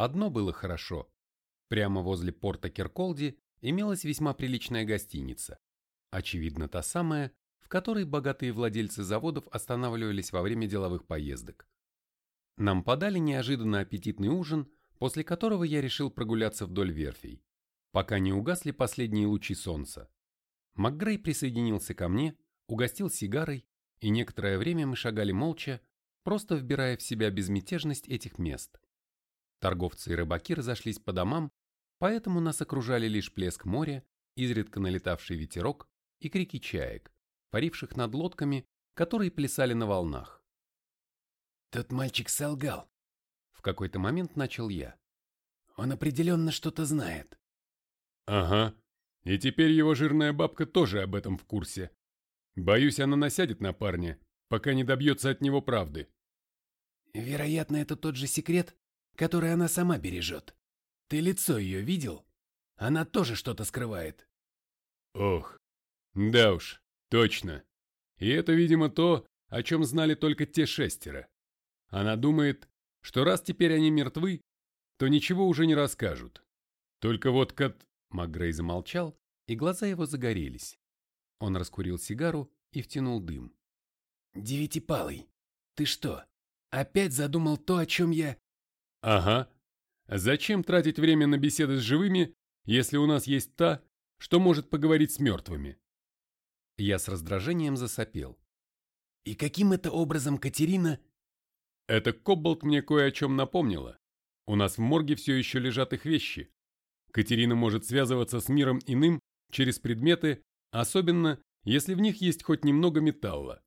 Одно было хорошо. Прямо возле порта Кирколди имелась весьма приличная гостиница. Очевидно, та самая, в которой богатые владельцы заводов останавливались во время деловых поездок. Нам подали неожиданно аппетитный ужин, после которого я решил прогуляться вдоль верфей, пока не угасли последние лучи солнца. МакГрей присоединился ко мне, угостил сигарой, и некоторое время мы шагали молча, просто вбирая в себя безмятежность этих мест. Торговцы и рыбаки разошлись по домам, поэтому нас окружали лишь плеск моря, изредка налетавший ветерок и крики чаек, паривших над лодками, которые плясали на волнах. «Тот мальчик солгал», — в какой-то момент начал я. «Он определенно что-то знает». «Ага, и теперь его жирная бабка тоже об этом в курсе. Боюсь, она насядет на парня, пока не добьется от него правды». «Вероятно, это тот же секрет, который она сама бережет. Ты лицо ее видел? Она тоже что-то скрывает». «Ох, да уж, Точно. И это, видимо, то, о чем знали только те шестеро. Она думает, что раз теперь они мертвы, то ничего уже не расскажут. Только вот Кат... Макгрей замолчал, и глаза его загорелись. Он раскурил сигару и втянул дым. «Девятипалый, ты что, опять задумал то, о чем я...» «Ага. Зачем тратить время на беседы с живыми, если у нас есть та, что может поговорить с мертвыми?» Я с раздражением засопел. «И каким это образом Катерина...» «Это Кобболт мне кое о чем напомнила. У нас в морге все еще лежат их вещи. Катерина может связываться с миром иным через предметы, особенно, если в них есть хоть немного металла.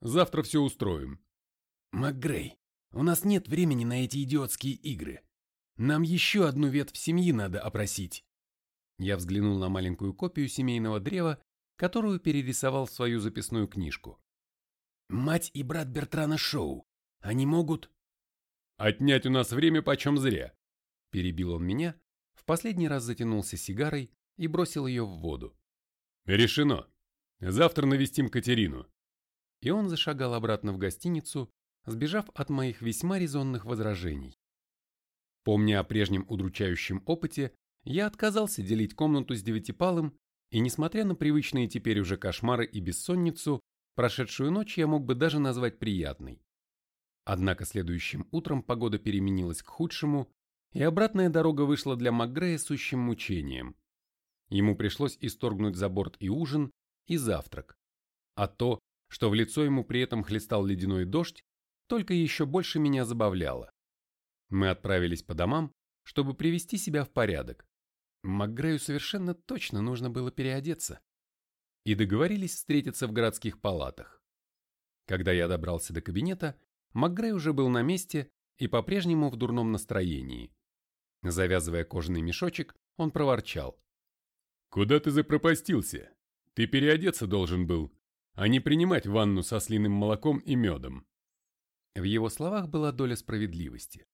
Завтра все устроим». «МакГрей, у нас нет времени на эти идиотские игры. Нам еще одну ветвь семьи надо опросить». Я взглянул на маленькую копию семейного древа которую перерисовал в свою записную книжку. «Мать и брат Бертрана Шоу. Они могут...» «Отнять у нас время почем зря», – перебил он меня, в последний раз затянулся сигарой и бросил ее в воду. «Решено. Завтра навестим Катерину». И он зашагал обратно в гостиницу, сбежав от моих весьма резонных возражений. Помня о прежнем удручающем опыте, я отказался делить комнату с девятипалым и несмотря на привычные теперь уже кошмары и бессонницу, прошедшую ночь я мог бы даже назвать приятной. Однако следующим утром погода переменилась к худшему, и обратная дорога вышла для МакГрея сущим мучением. Ему пришлось исторгнуть за борт и ужин, и завтрак. А то, что в лицо ему при этом хлестал ледяной дождь, только еще больше меня забавляло. Мы отправились по домам, чтобы привести себя в порядок. МакГрею совершенно точно нужно было переодеться. И договорились встретиться в городских палатах. Когда я добрался до кабинета, МакГрей уже был на месте и по-прежнему в дурном настроении. Завязывая кожаный мешочек, он проворчал. «Куда ты запропастился? Ты переодеться должен был, а не принимать ванну со слиным молоком и медом». В его словах была доля справедливости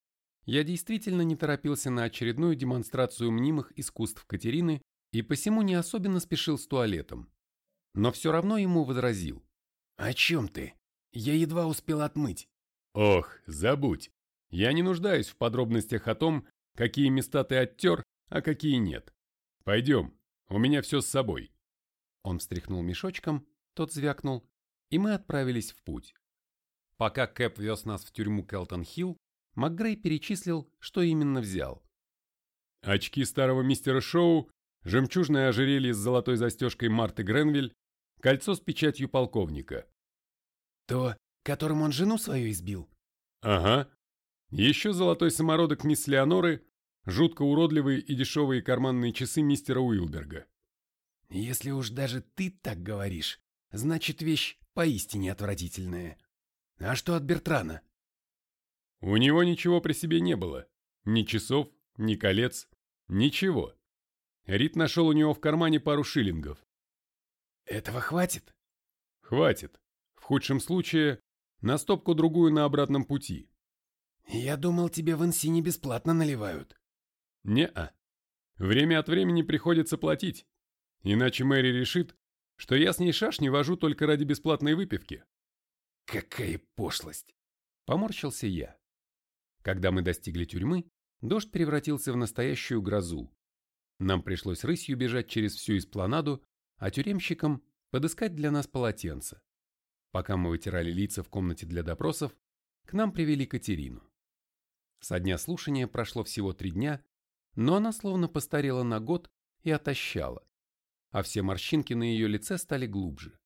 я действительно не торопился на очередную демонстрацию мнимых искусств Катерины и посему не особенно спешил с туалетом. Но все равно ему возразил. «О чем ты? Я едва успел отмыть». «Ох, забудь. Я не нуждаюсь в подробностях о том, какие места ты оттер, а какие нет. Пойдем, у меня все с собой». Он встряхнул мешочком, тот звякнул, и мы отправились в путь. Пока Кэп вез нас в тюрьму Келтон-Хилл, МакГрей перечислил, что именно взял. Очки старого мистера Шоу, жемчужное ожерелье с золотой застежкой Марты Гренвиль, кольцо с печатью полковника. То, которым он жену свою избил? Ага. Еще золотой самородок мисс Леоноры, жутко уродливые и дешевые карманные часы мистера Уилберга. Если уж даже ты так говоришь, значит вещь поистине отвратительная. А что от Бертрана? У него ничего при себе не было. Ни часов, ни колец, ничего. Рит нашел у него в кармане пару шиллингов. Этого хватит? Хватит. В худшем случае, на стопку-другую на обратном пути. Я думал, тебе в Инсине бесплатно наливают. Не-а. Время от времени приходится платить. Иначе Мэри решит, что я с ней шашни вожу только ради бесплатной выпивки. Какая пошлость! Поморщился я. Когда мы достигли тюрьмы, дождь превратился в настоящую грозу. Нам пришлось рысью бежать через всю эспланаду, а тюремщикам подыскать для нас полотенце. Пока мы вытирали лица в комнате для допросов, к нам привели Катерину. Со дня слушания прошло всего три дня, но она словно постарела на год и отощала, а все морщинки на ее лице стали глубже.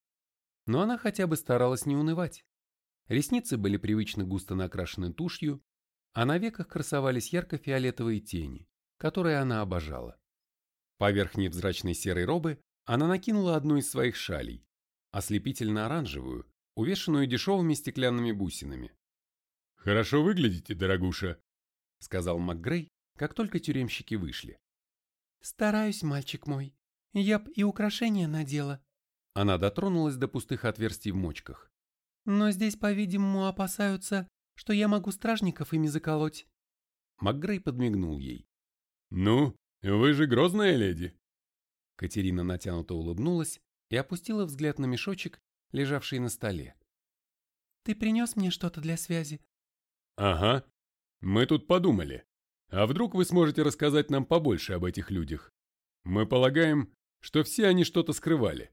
Но она хотя бы старалась не унывать. Ресницы были привычно густо накрашены тушью, а на веках красовались ярко-фиолетовые тени, которые она обожала. Поверх невзрачной серой робы она накинула одну из своих шалей, ослепительно-оранжевую, увешанную дешевыми стеклянными бусинами. «Хорошо выглядите, дорогуша», — сказал МакГрей, как только тюремщики вышли. «Стараюсь, мальчик мой. Я б и украшения надела». Она дотронулась до пустых отверстий в мочках. «Но здесь, по-видимому, опасаются, что я могу стражников ими заколоть». МакГрей подмигнул ей. «Ну, вы же грозная леди». Катерина натянуто улыбнулась и опустила взгляд на мешочек, лежавший на столе. «Ты принес мне что-то для связи?» «Ага. Мы тут подумали. А вдруг вы сможете рассказать нам побольше об этих людях? Мы полагаем, что все они что-то скрывали».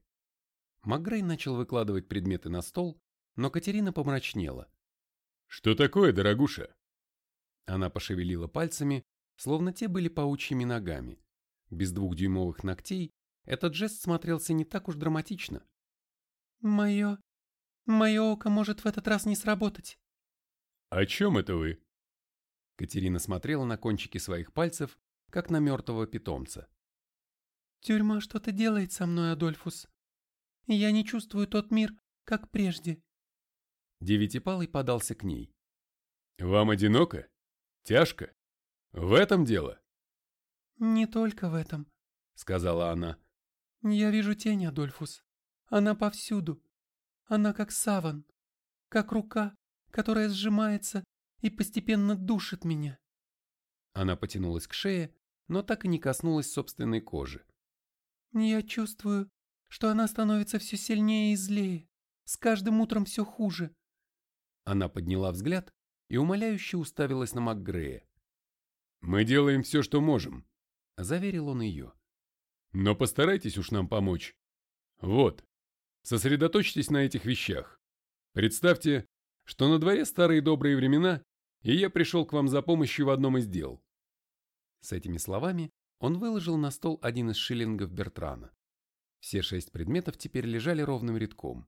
Макгрей начал выкладывать предметы на стол, но Катерина помрачнела. «Что такое, дорогуша?» Она пошевелила пальцами, словно те были паучьими ногами. Без двухдюймовых ногтей этот жест смотрелся не так уж драматично. «Мое... мое око может в этот раз не сработать». «О чем это вы?» Катерина смотрела на кончики своих пальцев, как на мертвого питомца. «Тюрьма что-то делает со мной, Адольфус. Я не чувствую тот мир, как прежде». Девятипалый подался к ней. «Вам одиноко? Тяжко? В этом дело?» «Не только в этом», — сказала она. «Я вижу тень, Адольфус. Она повсюду. Она как саван, как рука, которая сжимается и постепенно душит меня». Она потянулась к шее, но так и не коснулась собственной кожи. «Я чувствую, что она становится все сильнее и злее, с каждым утром все хуже». Она подняла взгляд и умоляюще уставилась на МакГрея. «Мы делаем все, что можем», — заверил он ее. «Но постарайтесь уж нам помочь. Вот, сосредоточьтесь на этих вещах. Представьте, что на дворе старые добрые времена, и я пришел к вам за помощью в одном из дел». С этими словами он выложил на стол один из шиллингов Бертрана. Все шесть предметов теперь лежали ровным рядком.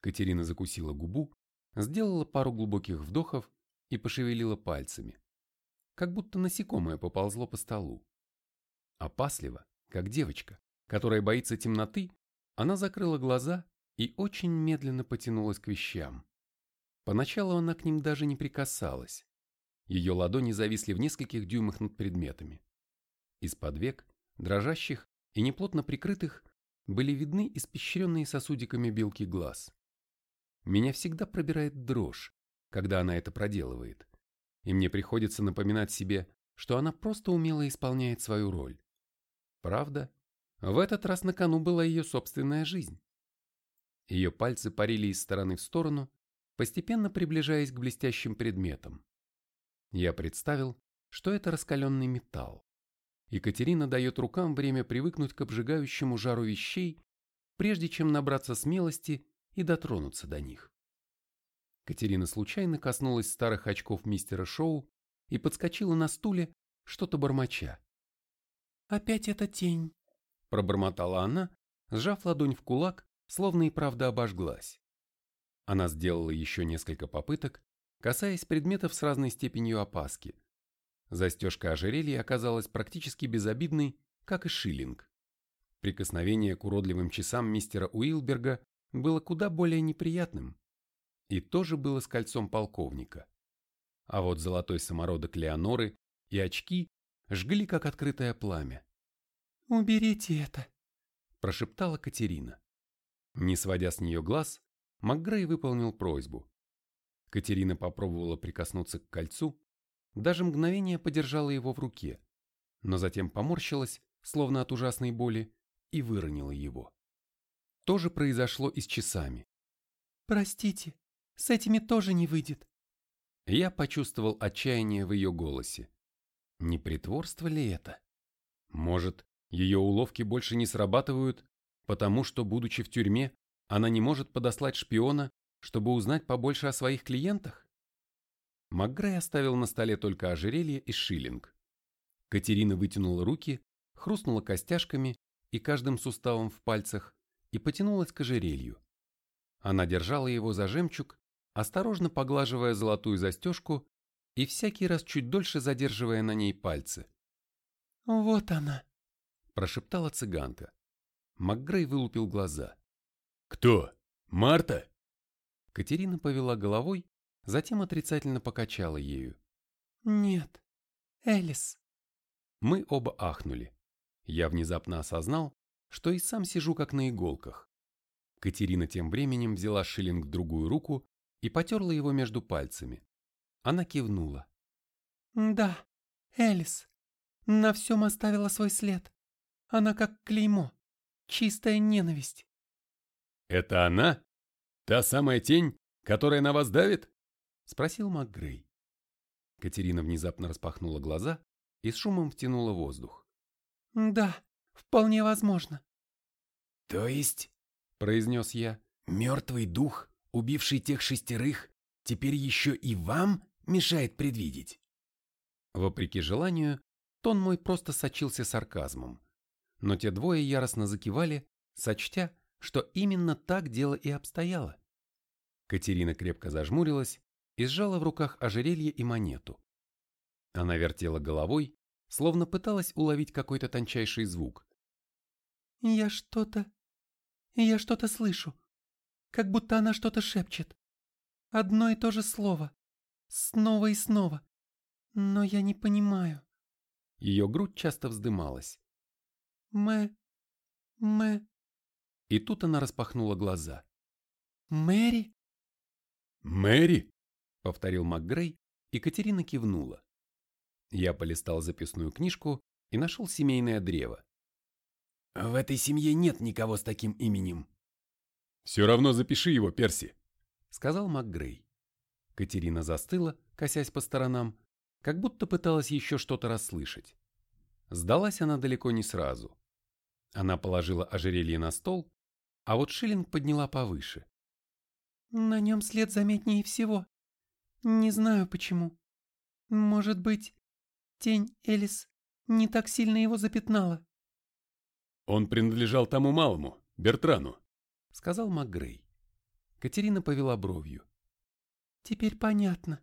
Катерина закусила губу, сделала пару глубоких вдохов и пошевелила пальцами. Как будто насекомое поползло по столу. Опасливо, как девочка, которая боится темноты, она закрыла глаза и очень медленно потянулась к вещам. Поначалу она к ним даже не прикасалась. Ее ладони зависли в нескольких дюймах над предметами. Из-под век, дрожащих и неплотно прикрытых, были видны испещренные сосудиками белки глаз. Меня всегда пробирает дрожь, когда она это проделывает, и мне приходится напоминать себе, что она просто умело исполняет свою роль. Правда, в этот раз на кону была ее собственная жизнь. Ее пальцы парили из стороны в сторону, постепенно приближаясь к блестящим предметам. Я представил, что это раскаленный металл. Екатерина дает рукам время привыкнуть к обжигающему жару вещей, прежде чем набраться смелости и дотронуться до них. Катерина случайно коснулась старых очков мистера Шоу и подскочила на стуле, что-то бормоча. «Опять эта тень», — пробормотала она, сжав ладонь в кулак, словно и правда обожглась. Она сделала еще несколько попыток, касаясь предметов с разной степенью опаски. Застежка ожерелья оказалась практически безобидной, как и шиллинг. Прикосновение к уродливым часам мистера Уилберга было куда более неприятным. И тоже было с кольцом полковника. А вот золотой самородок Леоноры и очки жгли, как открытое пламя. «Уберите это», – прошептала Катерина. Не сводя с нее глаз, МакГрей выполнил просьбу. Катерина попробовала прикоснуться к кольцу, даже мгновение подержала его в руке, но затем поморщилась, словно от ужасной боли, и выронила его. То же произошло и с часами. «Простите, с этими тоже не выйдет». Я почувствовал отчаяние в ее голосе. Не притворство ли это? Может, ее уловки больше не срабатывают, потому что, будучи в тюрьме, она не может подослать шпиона, чтобы узнать побольше о своих клиентах? МакГрей оставил на столе только ожерелье и шиллинг. Катерина вытянула руки, хрустнула костяшками и каждым суставом в пальцах и потянулась к ожерелью. Она держала его за жемчуг, осторожно поглаживая золотую застежку и всякий раз чуть дольше задерживая на ней пальцы. «Вот она», – прошептала цыганка. МакГрей вылупил глаза. «Кто? Марта?» Катерина повела головой, затем отрицательно покачала ею. «Нет, Элис». Мы оба ахнули. Я внезапно осознал, что и сам сижу как на иголках. Катерина тем временем взяла шиллинг в другую руку и потерла его между пальцами. Она кивнула. «Да, Элис. На всем оставила свой след. Она как клеймо. Чистая ненависть». «Это она? Та самая тень, которая на вас давит?» Спросил МакГрей. Катерина внезапно распахнула глаза и с шумом втянула воздух. «Да, вполне возможно». «То есть?» – произнес я. «Мертвый дух, убивший тех шестерых, теперь еще и вам мешает предвидеть. Вопреки желанию, тон мой просто сочился сарказмом. Но те двое яростно закивали, сочтя, что именно так дело и обстояло. Катерина крепко зажмурилась и сжала в руках ожерелье и монету. Она вертела головой, словно пыталась уловить какой-то тончайший звук. «Я что-то... я что-то слышу. Как будто она что-то шепчет. Одно и то же слово. Снова и снова. Но я не понимаю. Ее грудь часто вздымалась. Мэ... Мэ... И тут она распахнула глаза. Мэри? Мэри? Повторил МакГрей, и Катерина кивнула. Я полистал записную книжку и нашел семейное древо. В этой семье нет никого с таким именем. Все равно запиши его, Перси, сказал МакГрей. Катерина застыла, косясь по сторонам, как будто пыталась еще что-то расслышать. Сдалась она далеко не сразу. Она положила ожерелье на стол, а вот шиллинг подняла повыше. На нем след заметнее всего. Не знаю почему. Может быть, тень Элис не так сильно его запятнала. Он принадлежал тому малому, Бертрану, сказал МакГрей. Катерина повела бровью. Теперь понятно.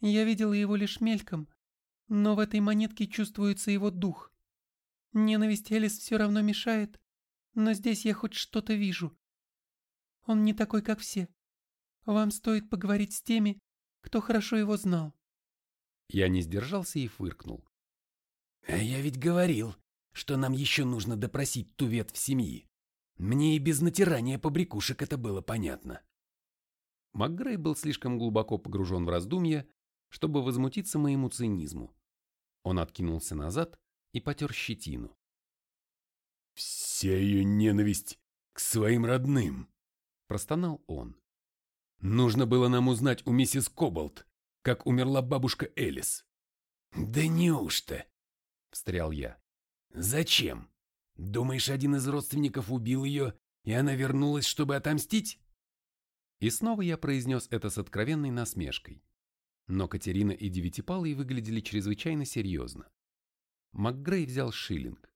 Я видела его лишь мельком, но в этой монетке чувствуется его дух. Ненависть Элис все равно мешает, но здесь я хоть что-то вижу. Он не такой, как все. Вам стоит поговорить с теми, кто хорошо его знал. Я не сдержался и фыркнул. А я ведь говорил, что нам еще нужно допросить ту ветвь семьи. Мне и без натирания побрякушек это было понятно. МакГрей был слишком глубоко погружен в раздумья, чтобы возмутиться моему цинизму. Он откинулся назад и потер щетину. «Вся ее ненависть к своим родным!» – простонал он. «Нужно было нам узнать у миссис Кобалт, как умерла бабушка Элис». «Да неужто?» – встрял я. «Зачем? Думаешь, один из родственников убил ее, и она вернулась, чтобы отомстить?» И снова я произнес это с откровенной насмешкой. Но Катерина и Девятипалый выглядели чрезвычайно серьезно. МакГрей взял шиллинг.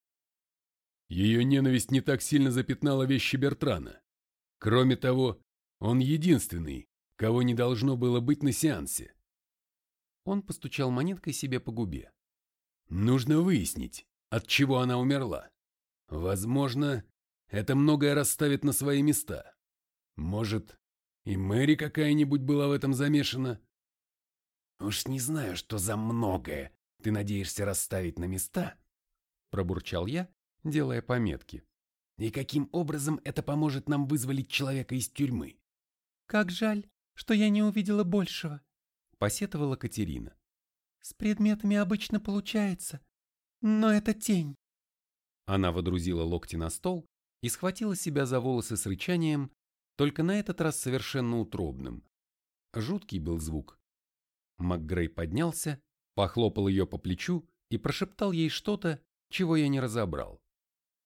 Ее ненависть не так сильно запятнала вещи Бертрана. Кроме того, он единственный, кого не должно было быть на сеансе. Он постучал монеткой себе по губе. Нужно выяснить, от чего она умерла. Возможно, это многое расставит на свои места. Может, и Мэри какая-нибудь была в этом замешана. Уж не знаю, что за многое ты надеешься расставить на места, пробурчал я, делая пометки. И каким образом это поможет нам вызволить человека из тюрьмы? Как жаль, что я не увидела большего, посетовала Катерина. С предметами обычно получается, но это тень. Она водрузила локти на стол и схватила себя за волосы с рычанием, только на этот раз совершенно утробным. Жуткий был звук. МакГрей поднялся, похлопал ее по плечу и прошептал ей что-то, чего я не разобрал.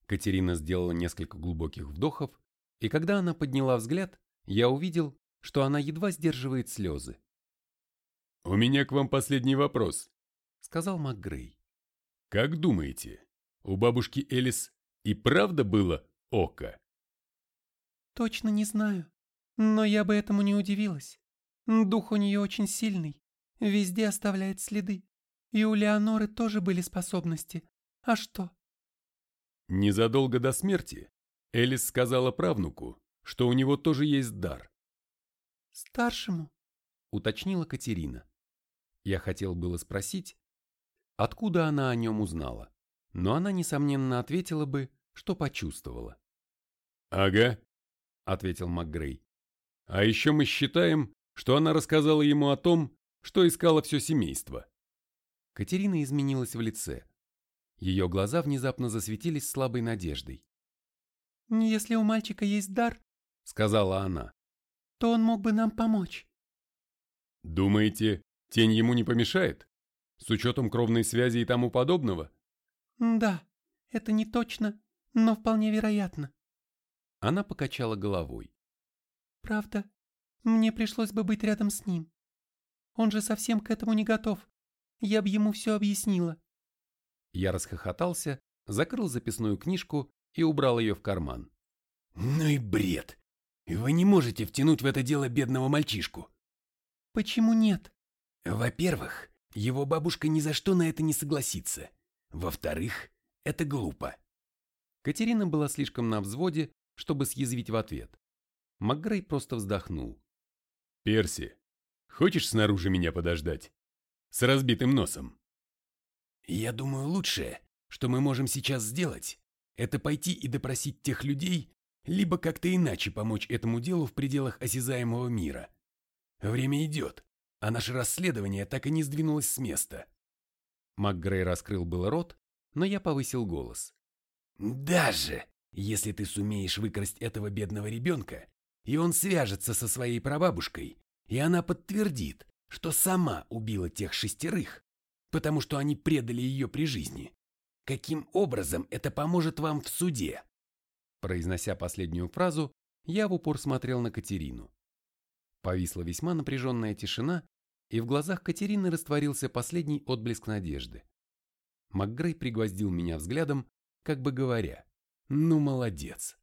Катерина сделала несколько глубоких вдохов, и когда она подняла взгляд, я увидел, что она едва сдерживает слезы. «У меня к вам последний вопрос», — сказал МакГрей. «Как думаете, у бабушки Элис и правда было око?» «Точно не знаю, но я бы этому не удивилась. Дух у нее очень сильный, везде оставляет следы. И у Леоноры тоже были способности. А что?» Незадолго до смерти Элис сказала правнуку, что у него тоже есть дар. «Старшему?» — уточнила Катерина. Я хотел было спросить, откуда она о нем узнала, но она, несомненно, ответила бы, что почувствовала. «Ага», — ответил МакГрей. «А еще мы считаем, что она рассказала ему о том, что искала все семейство». Катерина изменилась в лице. Ее глаза внезапно засветились слабой надеждой. «Если у мальчика есть дар, — сказала она, — то он мог бы нам помочь». «Думаете, тень ему не помешает? С учетом кровной связи и тому подобного?» «Да, это не точно, но вполне вероятно». Она покачала головой. «Правда, мне пришлось бы быть рядом с ним. Он же совсем к этому не готов. Я бы ему все объяснила. Я расхохотался, закрыл записную книжку и убрал ее в карман. «Ну и бред! Вы не можете втянуть в это дело бедного мальчишку!» «Почему нет?» «Во-первых, его бабушка ни за что на это не согласится. Во-вторых, это глупо». Катерина была слишком на взводе, чтобы съязвить в ответ. МакГрей просто вздохнул. «Перси, хочешь снаружи меня подождать? С разбитым носом?» Я думаю, лучшее, что мы можем сейчас сделать, это пойти и допросить тех людей, либо как-то иначе помочь этому делу в пределах осязаемого мира. Время идет, а наше расследование так и не сдвинулось с места. МакГрей раскрыл был рот, но я повысил голос. Даже если ты сумеешь выкрасть этого бедного ребенка, и он свяжется со своей прабабушкой, и она подтвердит, что сама убила тех шестерых, потому что они предали ее при жизни. Каким образом это поможет вам в суде? Произнося последнюю фразу, я в упор смотрел на Катерину. Повисла весьма напряженная тишина, и в глазах Катерины растворился последний отблеск надежды. МакГрей пригвоздил меня взглядом, как бы говоря, «Ну, молодец!»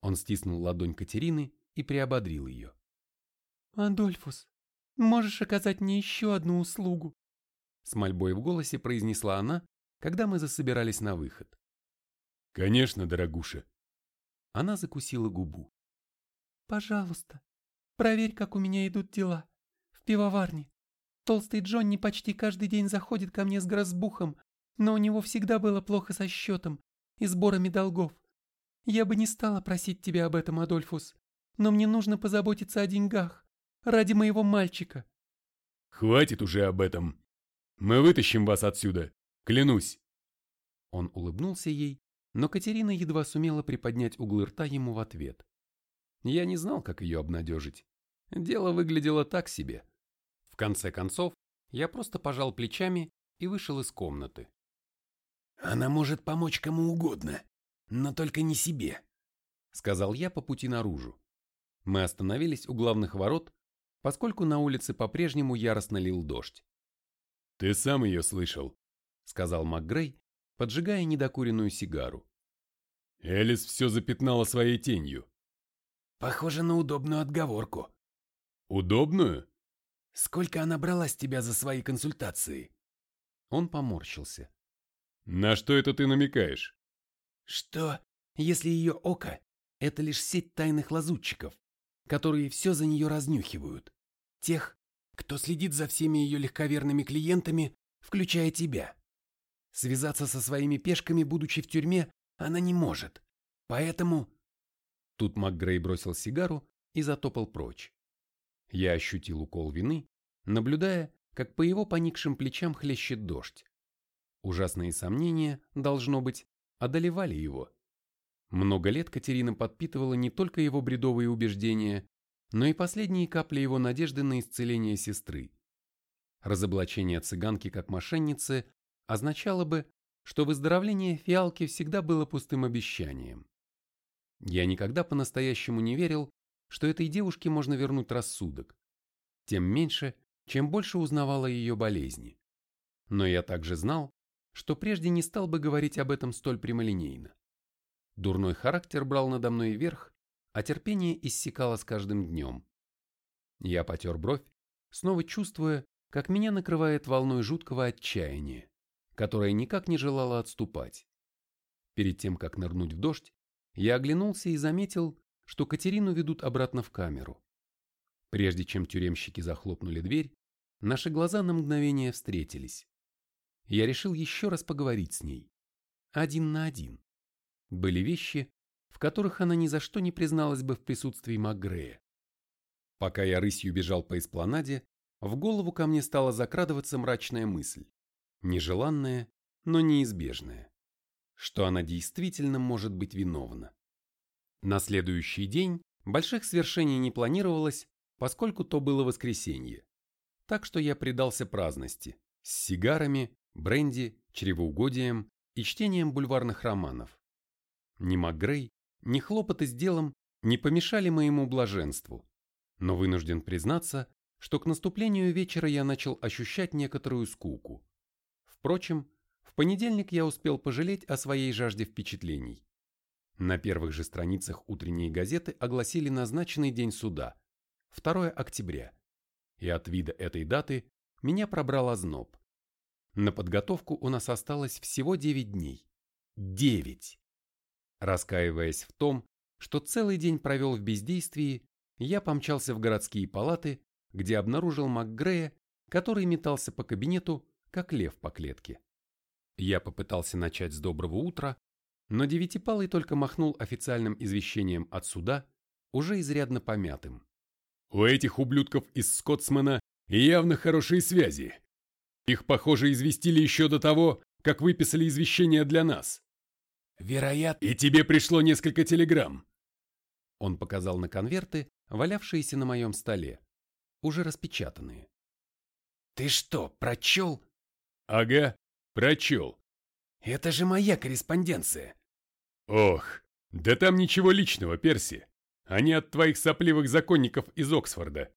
Он стиснул ладонь Катерины и приободрил ее. «Адольфус, можешь оказать мне еще одну услугу?» С мольбой в голосе произнесла она, когда мы засобирались на выход. «Конечно, дорогуша». Она закусила губу. «Пожалуйста, проверь, как у меня идут дела. В пивоварне. Толстый Джонни почти каждый день заходит ко мне с грозбухом, но у него всегда было плохо со счетом и сборами долгов. Я бы не стала просить тебя об этом, Адольфус, но мне нужно позаботиться о деньгах ради моего мальчика». «Хватит уже об этом», мы вытащим вас отсюда, клянусь. Он улыбнулся ей, но Катерина едва сумела приподнять углы рта ему в ответ. Я не знал, как ее обнадежить. Дело выглядело так себе. В конце концов, я просто пожал плечами и вышел из комнаты. «Она может помочь кому угодно, но только не себе», — сказал я по пути наружу. Мы остановились у главных ворот, поскольку на улице по-прежнему яростно лил дождь. «Ты сам ее слышал», — сказал МакГрей, поджигая недокуренную сигару. Элис все запятнала своей тенью. Похоже на удобную отговорку. Удобную? Сколько она брала с тебя за свои консультации? Он поморщился. На что это ты намекаешь? Что, если ее око — это лишь сеть тайных лазутчиков, которые все за нее разнюхивают? Тех, кто следит за всеми ее легковерными клиентами, включая тебя. Связаться со своими пешками, будучи в тюрьме, она не может. Поэтому... Тут МакГрей бросил сигару и затопал прочь. Я ощутил укол вины, наблюдая, как по его поникшим плечам хлещет дождь. Ужасные сомнения, должно быть, одолевали его. Много лет Катерина подпитывала не только его бредовые убеждения, но и последние капли его надежды на исцеление сестры. Разоблачение цыганки как мошенницы означало бы, что выздоровление фиалки всегда было пустым обещанием. Я никогда по-настоящему не верил, что этой девушке можно вернуть рассудок, тем меньше, чем больше узнавала ее болезни. Но я также знал, что прежде не стал бы говорить об этом столь прямолинейно. Дурной характер брал надо мной верх, а терпение иссякало с каждым днем. Я потер бровь, снова чувствуя, как меня накрывает волной жуткого отчаяния, которое никак не желало отступать. Перед тем, как нырнуть в дождь, я оглянулся и заметил, что Катерину ведут обратно в камеру. Прежде чем тюремщики захлопнули дверь, наши глаза на мгновение встретились. Я решил еще раз поговорить с ней. Один на один. Были вещи, в которых она ни за что не призналась бы в присутствии Макгрея. Пока я рысью бежал по эспланаде, в голову ко мне стала закрадываться мрачная мысль. Нежеланная, но неизбежная. Что она действительно может быть виновна. На следующий день больших свершений не планировалось, поскольку то было воскресенье. Так что я предался праздности с сигарами, бренди, чревоугодием и чтением бульварных романов. Ни МакГрей, ни хлопоты с делом не помешали моему блаженству, но вынужден признаться, что к наступлению вечера я начал ощущать некоторую скуку. Впрочем, понедельник я успел пожалеть о своей жажде впечатлений. На первых же страницах утренней газеты огласили назначенный день суда – 2 октября, и от вида этой даты меня пробрал озноб. На подготовку у нас осталось всего 9 дней. 9! Раскаиваясь в том, что целый день провел в бездействии, я помчался в городские палаты, где обнаружил МакГрея, который метался по кабинету, как лев по клетке. Я попытался начать с доброго утра, но Девятипалый только махнул официальным извещением от суда, уже изрядно помятым. У этих ублюдков из Скотсмана явно хорошие связи. Их, похоже, известили еще до того, как выписали извещение для нас. Вероятно. И тебе пришло несколько телеграмм. Он показал на конверты, валявшиеся на моем столе, уже распечатанные. Ты что, прочел? Ага, прочел. Это же моя корреспонденция. Ох, да там ничего личного, Перси. Они от твоих сопливых законников из Оксфорда.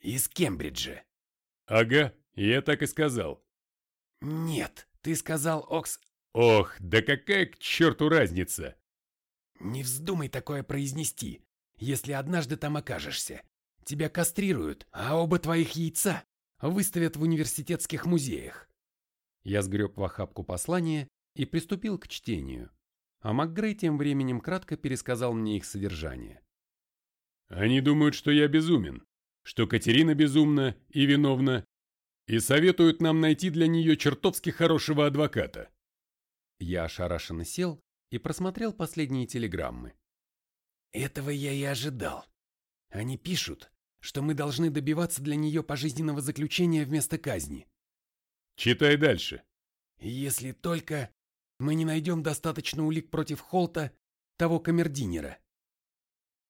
Из Кембриджа. Ага, я так и сказал. Нет, ты сказал Окс... Ох, да какая к черту разница? Не вздумай такое произнести, если однажды там окажешься. Тебя кастрируют, а оба твоих яйца выставят в университетских музеях. Я сгреб в охапку послание и приступил к чтению, а МакГрей тем временем кратко пересказал мне их содержание. Они думают, что я безумен, что Катерина безумна и виновна, и советуют нам найти для нее чертовски хорошего адвоката. Я ошарашенно сел и просмотрел последние телеграммы. Этого я и ожидал. Они пишут, что мы должны добиваться для нее пожизненного заключения вместо казни. Читай дальше. Если только мы не найдем достаточно улик против Холта, того камердинера.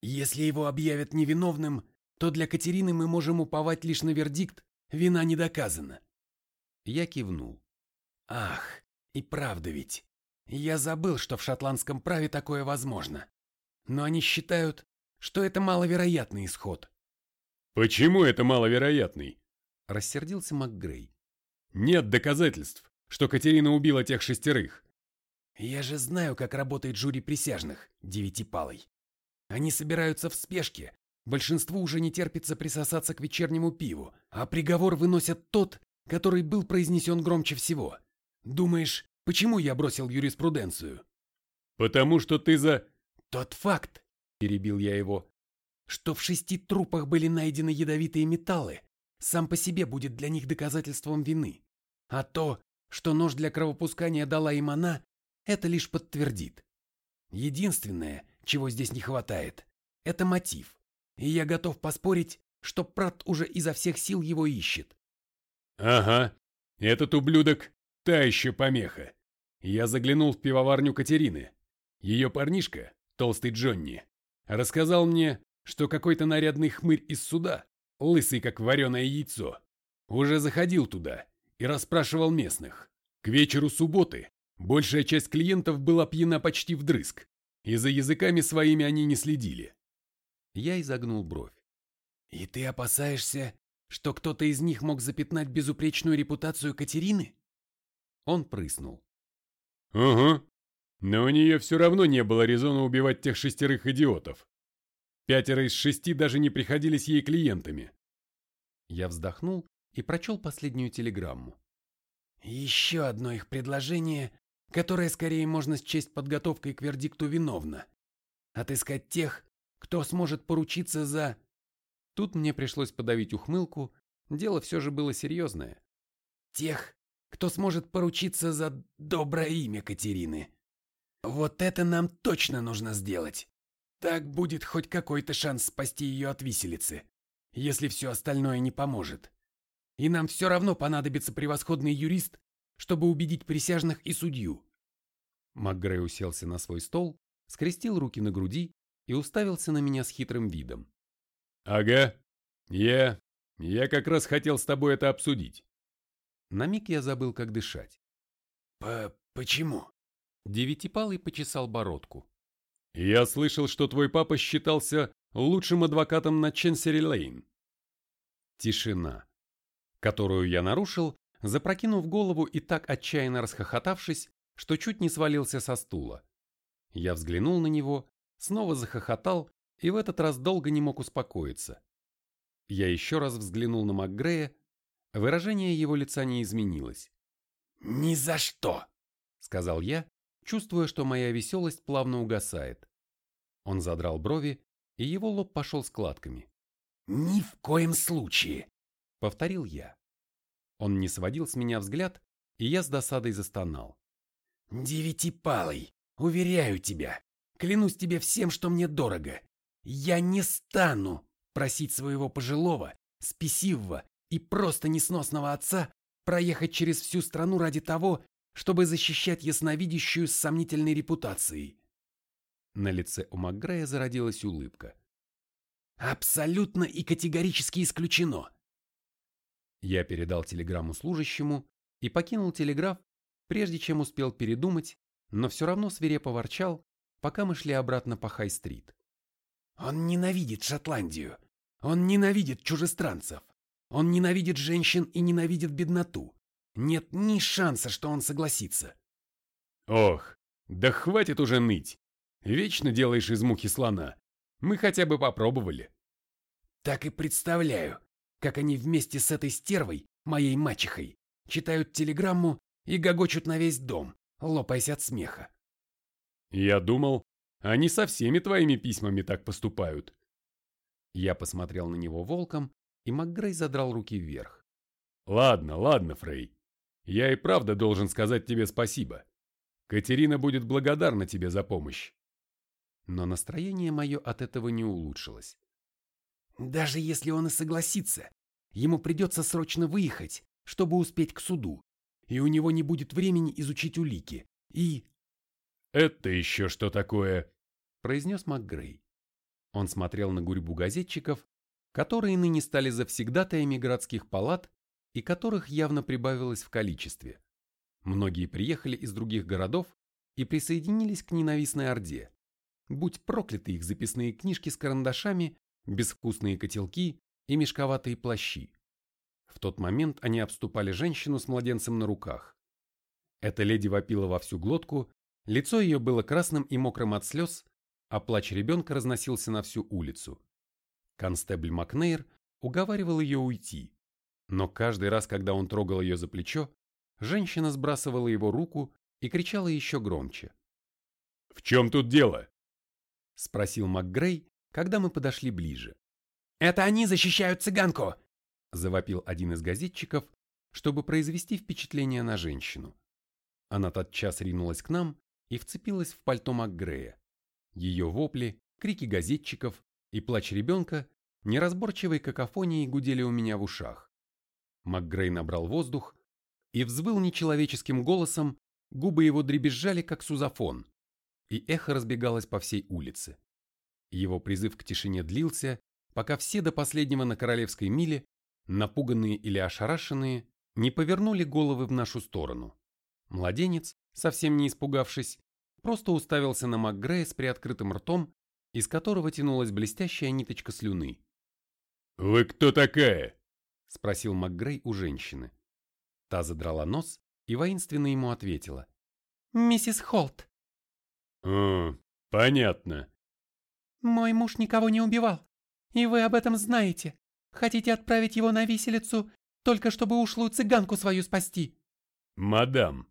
Если его объявят невиновным, то для Катерины мы можем уповать лишь на вердикт «вина не доказана». Я кивнул. Ах, и правда ведь. Я забыл, что в шотландском праве такое возможно. Но они считают, что это маловероятный исход. Почему это маловероятный? Рассердился МакГрей. Нет доказательств, что Катерина убила тех шестерых. Я же знаю, как работает жюри присяжных, девятипалый. Они собираются в спешке. Большинству уже не терпится присосаться к вечернему пиву, а приговор выносят тот, который был произнесен громче всего. Думаешь, почему я бросил юриспруденцию? Потому что ты за... Тот факт, перебил я его, что в шести трупах были найдены ядовитые металлы, сам по себе будет для них доказательством вины. А то, что нож для кровопускания дала им она, это лишь подтвердит. Единственное, чего здесь не хватает, это мотив. И я готов поспорить, что Прат уже изо всех сил его ищет. Ага, этот ублюдок – та еще помеха. Я заглянул в пивоварню Катерины. Ее парнишка, толстый Джонни, рассказал мне, что какой-то нарядный хмырь из суда, лысый как вареное яйцо, уже заходил туда и расспрашивал местных. К вечеру субботы большая часть клиентов была пьяна почти вдрызг, и за языками своими они не следили. Я изогнул бровь. «И ты опасаешься, что кто-то из них мог запятнать безупречную репутацию Катерины?» Он прыснул. «Угу. Но у нее все равно не было резона убивать тех шестерых идиотов. Пятеро из шести даже не приходились ей клиентами». Я вздохнул и прочел последнюю телеграмму. «Еще одно их предложение, которое скорее можно счесть подготовкой к вердикту виновно. Отыскать тех, кто сможет поручиться за...» Тут мне пришлось подавить ухмылку, дело все же было серьезное. «Тех, кто сможет поручиться за доброе имя Катерины. Вот это нам точно нужно сделать. Так будет хоть какой-то шанс спасти ее от виселицы, если все остальное не поможет. И нам все равно понадобится превосходный юрист, чтобы убедить присяжных и судью. МакГрей уселся на свой стол, скрестил руки на груди и уставился на меня с хитрым видом. «Ага, я... я как раз хотел с тобой это обсудить». На миг я забыл, как дышать. По «Почему?» Девятипалый почесал бородку. «Я слышал, что твой папа считался лучшим адвокатом на Ченсери-Лейн». Тишина, которую я нарушил, запрокинув голову и так отчаянно расхохотавшись, что чуть не свалился со стула. Я взглянул на него, снова захохотал и в этот раз долго не мог успокоиться. Я еще раз взглянул на МакГрея, выражение его лица не изменилось. «Ни за что!» — сказал я, чувствуя, что моя веселость плавно угасает. Он задрал брови, и его лоб пошел складками. «Ни в коем случае!» — повторил я. Он не сводил с меня взгляд, и я с досадой застонал. «Девятипалый, уверяю тебя, клянусь тебе всем, что мне дорого. Я не стану просить своего пожилого, спесивого и просто несносного отца проехать через всю страну ради того, чтобы защищать ясновидящую с сомнительной репутацией. На лице у Макгрея зародилась улыбка. Абсолютно и категорически исключено. Я передал телеграмму служащему и покинул телеграф, прежде чем успел передумать, но все равно свирепо ворчал, пока мы шли обратно по Хай-стрит. Он ненавидит Шотландию. Он ненавидит чужестранцев. Он ненавидит женщин и ненавидит бедноту. Нет ни шанса, что он согласится. Ох, да хватит уже ныть. Вечно делаешь из мухи слона. Мы хотя бы попробовали. Так и представляю, как они вместе с этой стервой, моей мачехой, читают телеграмму и гогочут на весь дом, лопаясь от смеха. Я думал, они со всеми твоими письмами так поступают. Я посмотрел на него волком, и МакГрей задрал руки вверх. Ладно, ладно, Фрей. Я и правда должен сказать тебе спасибо. Катерина будет благодарна тебе за помощь. Но настроение мое от этого не улучшилось. Даже если он и согласится, ему придется срочно выехать, чтобы успеть к суду, и у него не будет времени изучить улики. И... «Это еще что такое?» – произнес МакГрей. Он смотрел на гурьбу газетчиков, которые ныне стали завсегдатаями городских палат и которых явно прибавилось в количестве. Многие приехали из других городов и присоединились к ненавистной орде. Будь прокляты их записные книжки с карандашами, безвкусные котелки и мешковатые плащи. В тот момент они обступали женщину с младенцем на руках. Эта леди вопила во всю глотку, лицо ее было красным и мокрым от слез, а плач ребенка разносился на всю улицу. Констебль Макнейр уговаривал ее уйти, но каждый раз, когда он трогал ее за плечо, женщина сбрасывала его руку и кричала еще громче. «В чем тут дело?» — спросил МакГрей, когда мы подошли ближе. «Это они защищают цыганку!» — завопил один из газетчиков, чтобы произвести впечатление на женщину. Она тотчас ринулась к нам и вцепилась в пальто МакГрея. Ее вопли, крики газетчиков и плач ребенка неразборчивой какофонией гудели у меня в ушах. МакГрей набрал воздух и взвыл нечеловеческим голосом, губы его дребезжали, как сузафон, и эхо разбегалось по всей улице. Его призыв к тишине длился, пока все до последнего на Королевской миле, напуганные или ошарашенные, не повернули головы в нашу сторону. Младенец, совсем не испугавшись, просто уставился на МакГрея с приоткрытым ртом, из которого тянулась блестящая ниточка слюны. «Вы кто такая?» – спросил МакГрей у женщины. Та задрала нос и воинственно ему ответила. «Миссис Холт». «О, понятно». «Мой муж никого не убивал, и вы об этом знаете. Хотите отправить его на виселицу, только чтобы ушлую цыганку свою спасти?» «Мадам».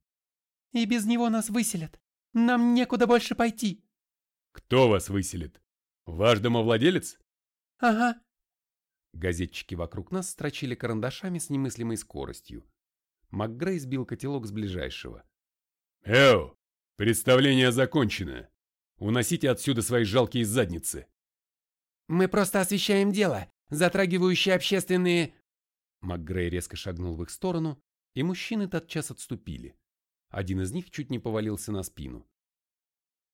«И без него нас выселят. Нам некуда больше пойти». «Кто вас выселит? Ваш домовладелец?» «Ага». Газетчики вокруг нас строчили карандашами с немыслимой скоростью. МакГрей сбил котелок с ближайшего. «Эо, представление закончено. Уносите отсюда свои жалкие задницы». «Мы просто освещаем дело, затрагивающее общественные...» МакГрей резко шагнул в их сторону, и мужчины тотчас отступили. Один из них чуть не повалился на спину.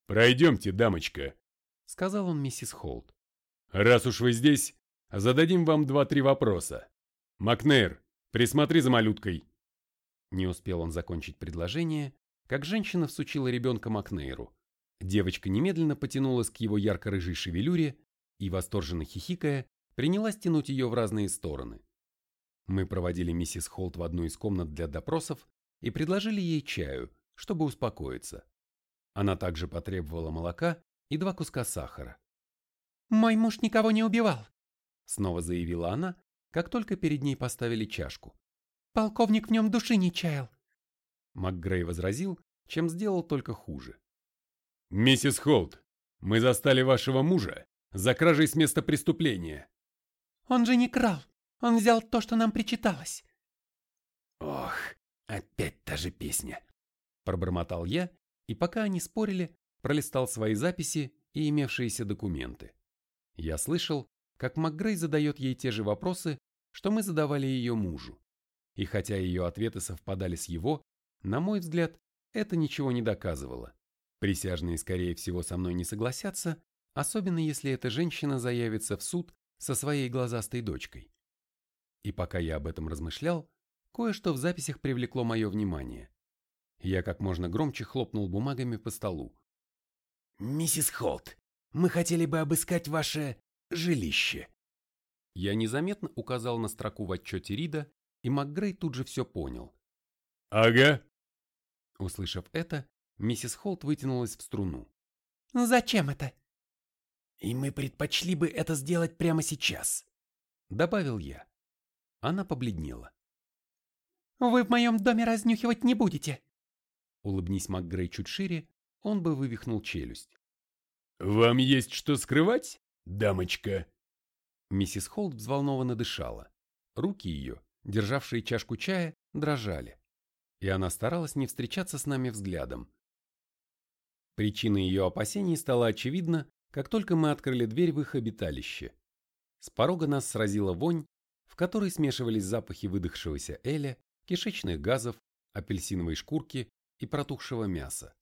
«Пройдемте, дамочка», — сказал он миссис Холт. «Раз уж вы здесь, зададим вам два-три вопроса. Макнейр, присмотри за малюткой». Не успел он закончить предложение, как женщина всучила ребенка Макнейру. Девочка немедленно потянулась к его ярко-рыжей шевелюре и, восторженно хихикая, принялась тянуть ее в разные стороны. Мы проводили миссис Холт в одну из комнат для допросов и предложили ей чаю, чтобы успокоиться. Она также потребовала молока и два куска сахара. «Мой муж никого не убивал», — снова заявила она, как только перед ней поставили чашку. «Полковник в нем души не чаял». МакГрей возразил, чем сделал только хуже. «Миссис Холт, мы застали вашего мужа за кражей с места преступления». «Он же не крал, он взял то, что нам причиталось». «Ох, опять та же песня», — пробормотал я и пока они спорили, пролистал свои записи и имевшиеся документы. Я слышал, как МакГрей задает ей те же вопросы, что мы задавали ее мужу. И хотя ее ответы совпадали с его, на мой взгляд, это ничего не доказывало. Присяжные, скорее всего, со мной не согласятся, особенно если эта женщина заявится в суд со своей глазастой дочкой. И пока я об этом размышлял, кое-что в записях привлекло мое внимание. Я как можно громче хлопнул бумагами по столу. «Миссис Холт, мы хотели бы обыскать ваше жилище». Я незаметно указал на строку в отчете Рида, и МакГрей тут же все понял. «Ага». Услышав это, миссис Холт вытянулась в струну. «Зачем это?» «И мы предпочли бы это сделать прямо сейчас», — добавил я. Она побледнела. «Вы в моем доме разнюхивать не будете», Улыбнись МакГрей чуть шире, он бы вывихнул челюсть. «Вам есть что скрывать, дамочка?» Миссис Холт взволнованно дышала. Руки ее, державшие чашку чая, дрожали. И она старалась не встречаться с нами взглядом. Причиной ее опасений стала очевидна, как только мы открыли дверь в их обиталище. С порога нас сразила вонь, в которой смешивались запахи выдохшегося эля, кишечных газов, апельсиновой шкурки и протухшего мяса.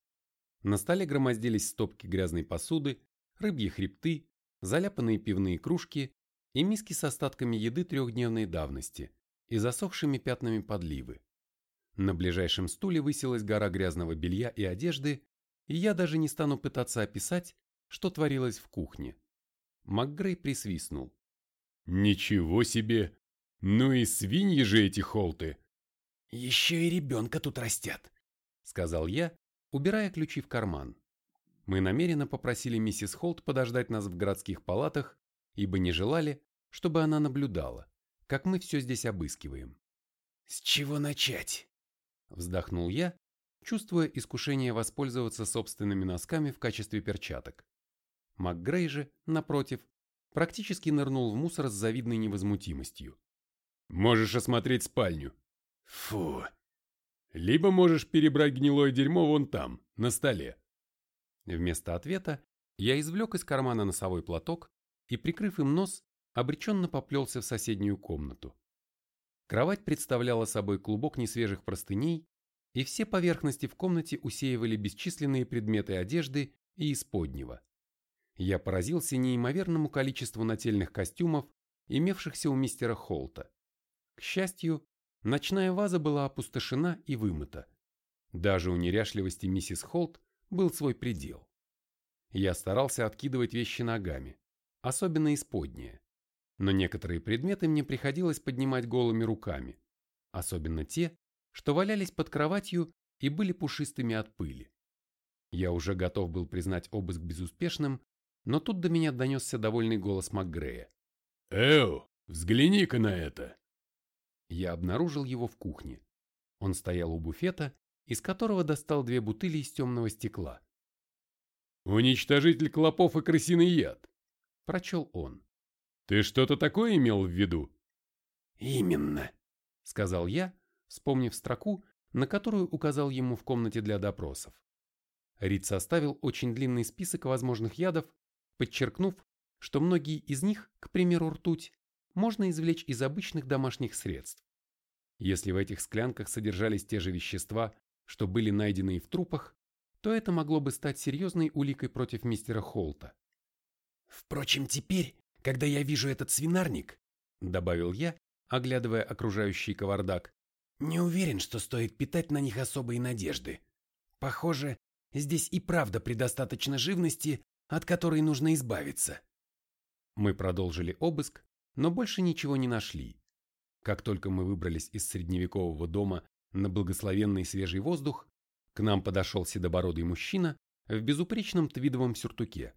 На столе громоздились стопки грязной посуды, рыбьи хребты, заляпанные пивные кружки и миски с остатками еды трехдневной давности и засохшими пятнами подливы. На ближайшем стуле высилась гора грязного белья и одежды, и я даже не стану пытаться описать, что творилось в кухне. МакГрей присвистнул. «Ничего себе! Ну и свиньи же эти холты!» «Еще и ребенка тут растят!» сказал я, убирая ключи в карман. Мы намеренно попросили миссис Холт подождать нас в городских палатах, ибо не желали, чтобы она наблюдала, как мы все здесь обыскиваем. «С чего начать?» Вздохнул я, чувствуя искушение воспользоваться собственными носками в качестве перчаток. МакГрей же, напротив, практически нырнул в мусор с завидной невозмутимостью. «Можешь осмотреть спальню». «Фу, либо можешь перебрать гнилое дерьмо вон там, на столе. Вместо ответа я извлек из кармана носовой платок и, прикрыв им нос, обреченно поплелся в соседнюю комнату. Кровать представляла собой клубок несвежих простыней, и все поверхности в комнате усеивали бесчисленные предметы одежды и исподнего. Я поразился неимоверному количеству нательных костюмов, имевшихся у мистера Холта. К счастью, Ночная ваза была опустошена и вымыта. Даже у неряшливости миссис Холт был свой предел. Я старался откидывать вещи ногами, особенно исподние. Но некоторые предметы мне приходилось поднимать голыми руками, особенно те, что валялись под кроватью и были пушистыми от пыли. Я уже готов был признать обыск безуспешным, но тут до меня донесся довольный голос МакГрея. «Эу, взгляни-ка на это!» Я обнаружил его в кухне. Он стоял у буфета, из которого достал две бутыли из темного стекла. «Уничтожитель клопов и крысиный яд», — прочел он. «Ты что-то такое имел в виду?» «Именно», — сказал я, вспомнив строку, на которую указал ему в комнате для допросов. Рид составил очень длинный список возможных ядов, подчеркнув, что многие из них, к примеру ртуть, можно извлечь из обычных домашних средств. Если в этих склянках содержались те же вещества, что были найдены и в трупах, то это могло бы стать серьезной уликой против мистера Холта. «Впрочем, теперь, когда я вижу этот свинарник», — добавил я, оглядывая окружающий кавардак, «не уверен, что стоит питать на них особые надежды. Похоже, здесь и правда предостаточно живности, от которой нужно избавиться». Мы продолжили обыск, но больше ничего не нашли. Как только мы выбрались из средневекового дома на благословенный свежий воздух, к нам подошел седобородый мужчина в безупречном твидовом сюртуке.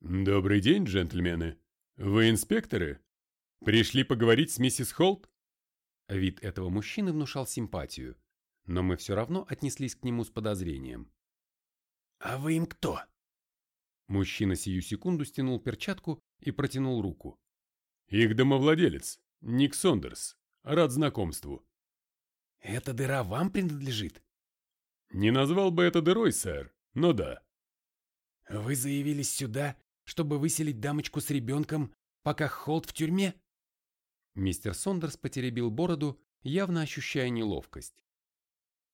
«Добрый день, джентльмены. Вы инспекторы? Пришли поговорить с миссис Холт?» Вид этого мужчины внушал симпатию, но мы все равно отнеслись к нему с подозрением. «А вы им кто?» Мужчина сию секунду стянул перчатку и протянул руку. «Их домовладелец, Ник Сондерс. Рад знакомству». «Эта дыра вам принадлежит?» «Не назвал бы это дырой, сэр, но да». «Вы заявились сюда, чтобы выселить дамочку с ребенком, пока Холт в тюрьме?» Мистер Сондерс потеребил бороду, явно ощущая неловкость.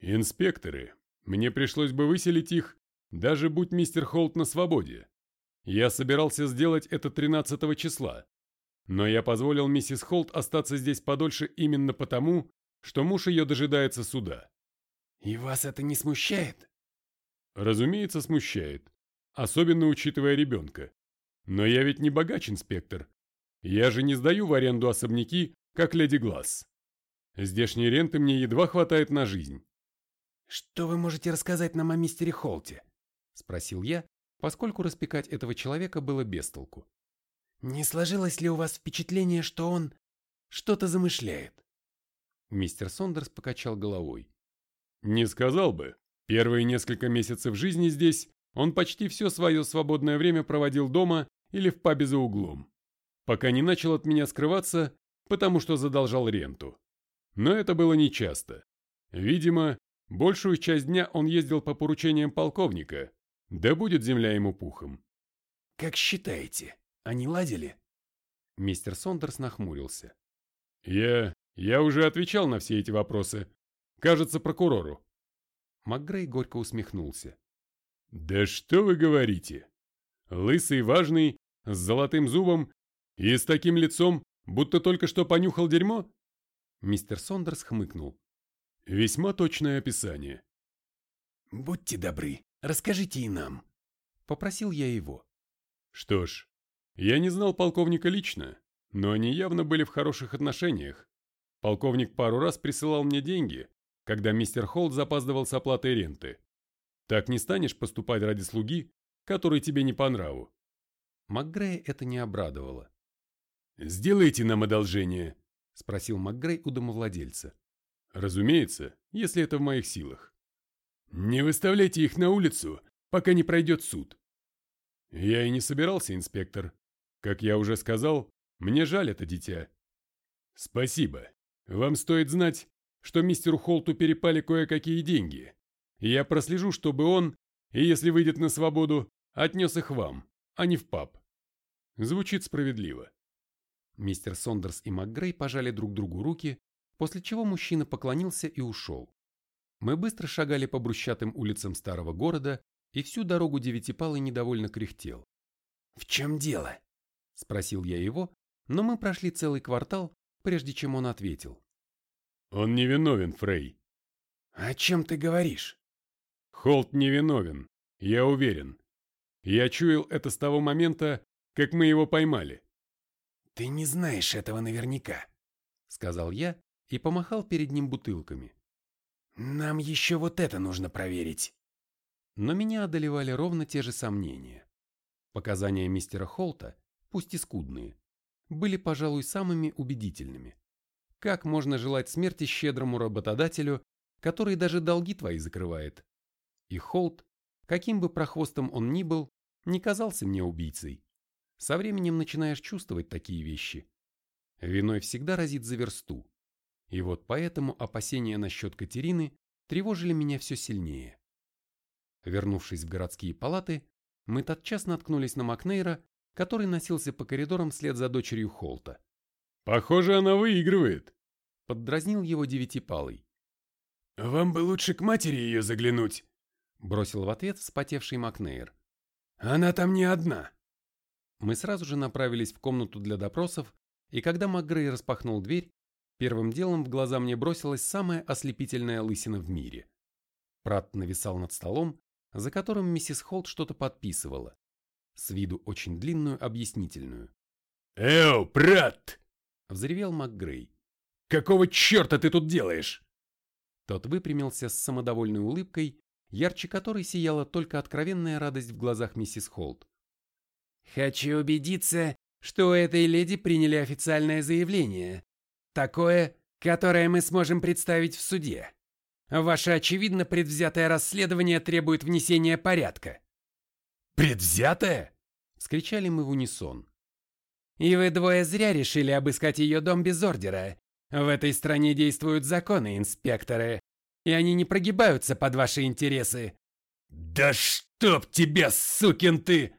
«Инспекторы, мне пришлось бы выселить их, даже будь мистер Холт на свободе. Я собирался сделать это 13 числа, но я позволил миссис Холт остаться здесь подольше именно потому, что муж ее дожидается суда. И вас это не смущает? Разумеется, смущает, особенно учитывая ребенка. Но я ведь не богач, инспектор. Я же не сдаю в аренду особняки, как леди Глаз. Здешней ренты мне едва хватает на жизнь. Что вы можете рассказать нам о мистере Холте? Спросил я, поскольку распекать этого человека было без толку. Не сложилось ли у вас впечатление, что он что-то замышляет? Мистер Сондерс покачал головой. Не сказал бы. Первые несколько месяцев жизни здесь он почти все свое свободное время проводил дома или в пабе за углом, пока не начал от меня скрываться, потому что задолжал ренту. Но это было нечасто. Видимо, большую часть дня он ездил по поручениям полковника, да будет земля ему пухом. «Как считаете, они ладили?» Мистер Сондерс нахмурился. «Я... я уже отвечал на все эти вопросы. Кажется, прокурору». МакГрей горько усмехнулся. «Да что вы говорите? Лысый, важный, с золотым зубом и с таким лицом, будто только что понюхал дерьмо?» Мистер Сондерс хмыкнул. «Весьма точное описание». «Будьте добры, расскажите и нам», — попросил я его. «Что ж, я не знал полковника лично, но они явно были в хороших отношениях. Полковник пару раз присылал мне деньги, когда мистер Холт запаздывал с оплатой ренты. Так не станешь поступать ради слуги, который тебе не по нраву. МакГрея это не обрадовало. «Сделайте нам одолжение», — спросил МакГрей у домовладельца. «Разумеется, если это в моих силах. Не выставляйте их на улицу, пока не пройдет суд». «Я и не собирался, инспектор. Как я уже сказал, мне жаль это дитя». «Спасибо. Вам стоит знать, что мистеру Холту перепали кое-какие деньги. Я прослежу, чтобы он, и если выйдет на свободу, отнес их вам, а не в паб. Звучит справедливо. Мистер Сондерс и МакГрей пожали друг другу руки, после чего мужчина поклонился и ушел. Мы быстро шагали по брусчатым улицам старого города, и всю дорогу Девятипалый недовольно кряхтел. «В чем дело?» – спросил я его, но мы прошли целый квартал, прежде чем он ответил. «Он невиновен, Фрей». «О чем ты говоришь?» Холт невиновен, я уверен. Я чуял это с того момента, как мы его поймали. «Ты не знаешь этого наверняка», — сказал я и помахал перед ним бутылками. «Нам еще вот это нужно проверить». Но меня одолевали ровно те же сомнения. Показания мистера Холта, пусть и скудные, были, пожалуй, самыми убедительными. Как можно желать смерти щедрому работодателю, который даже долги твои закрывает? И Холт, каким бы прохвостом он ни был, не казался мне убийцей. Со временем начинаешь чувствовать такие вещи. Виной всегда разит за версту. И вот поэтому опасения насчет Катерины тревожили меня все сильнее. Вернувшись в городские палаты, мы тотчас наткнулись на Макнейра, который носился по коридорам вслед за дочерью Холта. «Похоже, она выигрывает», — поддразнил его девятипалый. «Вам бы лучше к матери ее заглянуть», — бросил в ответ вспотевший Макнейр. «Она там не одна». Мы сразу же направились в комнату для допросов, и когда МакГрей распахнул дверь, первым делом в глаза мне бросилась самая ослепительная лысина в мире. Прат нависал над столом, за которым миссис Холт что-то подписывала, с виду очень длинную объяснительную. «Эу, Прат!» — взревел МакГрей. «Какого черта ты тут делаешь?» Тот выпрямился с самодовольной улыбкой, ярче которой сияла только откровенная радость в глазах миссис Холт. «Хочу убедиться, что у этой леди приняли официальное заявление. Такое, которое мы сможем представить в суде. Ваше очевидно предвзятое расследование требует внесения порядка». «Предвзятое?» — вскричали мы в унисон. «И вы двое зря решили обыскать ее дом без ордера. В этой стране действуют законы, инспекторы, и они не прогибаются под ваши интересы». «Да чтоб тебя, сукин ты!»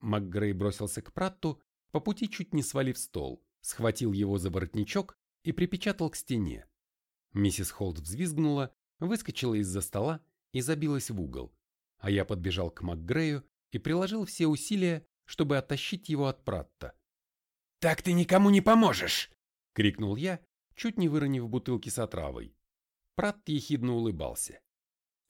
МакГрей бросился к Пратту, по пути чуть не свалив стол, схватил его за воротничок и припечатал к стене. Миссис Холт взвизгнула, выскочила из-за стола и забилась в угол, а я подбежал к МакГрею и приложил все усилия, чтобы оттащить его от Пратта. «Так ты никому не поможешь!» — крикнул я, чуть не выронив бутылки с отравой. Пратт ехидно улыбался.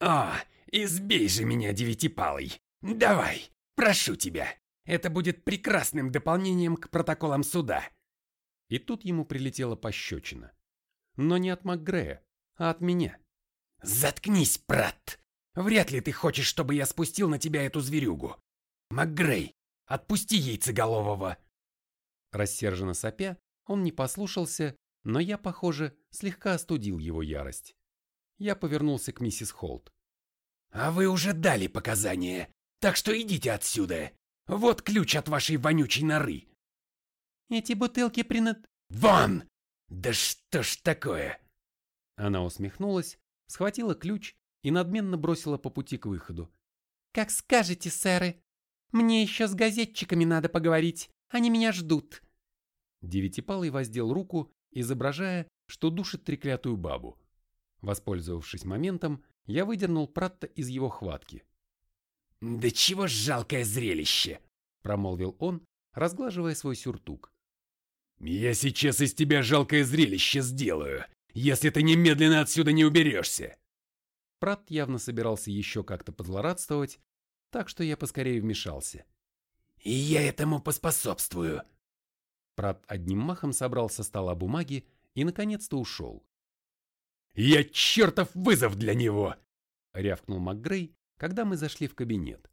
«О, избей же меня, девятипалый! Давай, прошу тебя! Это будет прекрасным дополнением к протоколам суда!» И тут ему прилетела пощечина. Но не от МакГрея, а от меня. «Заткнись, Пратт! Вряд ли ты хочешь, чтобы я спустил на тебя эту зверюгу. МакГрей, отпусти яйцеголового!» Рассерженно сопя, он не послушался, но я, похоже, слегка остудил его ярость. Я повернулся к миссис Холт. «А вы уже дали показания, так что идите отсюда. Вот ключ от вашей вонючей норы». «Эти бутылки принад...» «Вон! Да что ж такое?» Она усмехнулась, схватила ключ и надменно бросила по пути к выходу. «Как скажете, сэры. Мне еще с газетчиками надо поговорить, они меня ждут». Девятипалый воздел руку, изображая, что душит треклятую бабу. Воспользовавшись моментом, я выдернул Пратта из его хватки. «Да чего жалкое зрелище!» – промолвил он, разглаживая свой сюртук. «Я сейчас из тебя жалкое зрелище сделаю, если ты немедленно отсюда не уберешься!» Прат явно собирался еще как-то позлорадствовать, так что я поскорее вмешался. «И я этому поспособствую!» Прат одним махом собрал со стола бумаги и наконец-то ушел. «Я чертов вызов для него!» — рявкнул МакГрей, когда мы зашли в кабинет.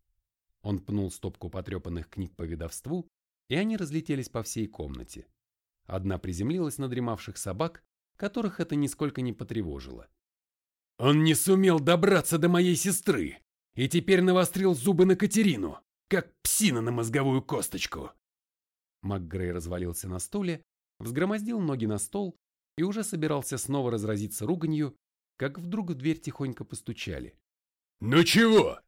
Он пнул стопку потрепанных книг по ведовству, и они разлетелись по всей комнате. Одна приземлилась на дремавших собак, которых это нисколько не потревожило. «Он не сумел добраться до моей сестры и теперь навострил зубы на Катерину, как псина на мозговую косточку!» МакГрей развалился на стуле, взгромоздил ноги на стол и уже собирался снова разразиться руганью, как вдруг в дверь тихонько постучали. «Ну чего?»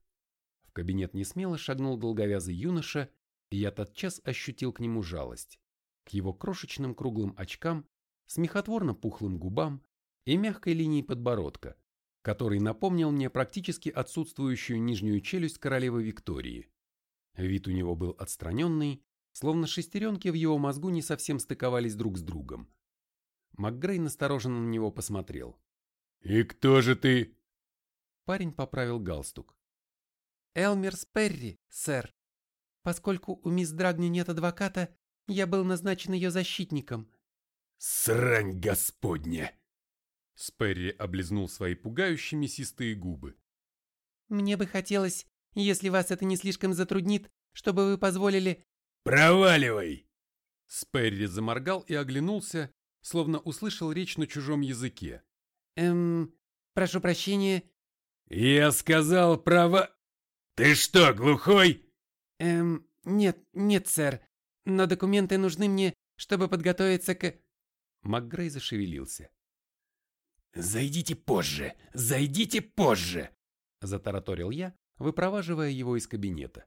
В кабинет несмело шагнул долговязый юноша, и я тотчас ощутил к нему жалость, к его крошечным круглым очкам, смехотворно пухлым губам и мягкой линии подбородка, который напомнил мне практически отсутствующую нижнюю челюсть королевы Виктории. Вид у него был отстраненный, словно шестеренки в его мозгу не совсем стыковались друг с другом. МакГрей настороженно на него посмотрел. «И кто же ты?» Парень поправил галстук. Элмер Сперри, сэр. Поскольку у мисс Драгни нет адвоката, я был назначен ее защитником. Срань господня! Сперри облизнул свои пугающие мясистые губы. Мне бы хотелось, если вас это не слишком затруднит, чтобы вы позволили... Проваливай! Сперри заморгал и оглянулся, словно услышал речь на чужом языке. Эм, прошу прощения. Я сказал права... Ты что, глухой? Эм, нет, нет, сэр. Но документы нужны мне, чтобы подготовиться к... МакГрей зашевелился. «Зайдите позже! Зайдите позже!» Затараторил я, выпроваживая его из кабинета.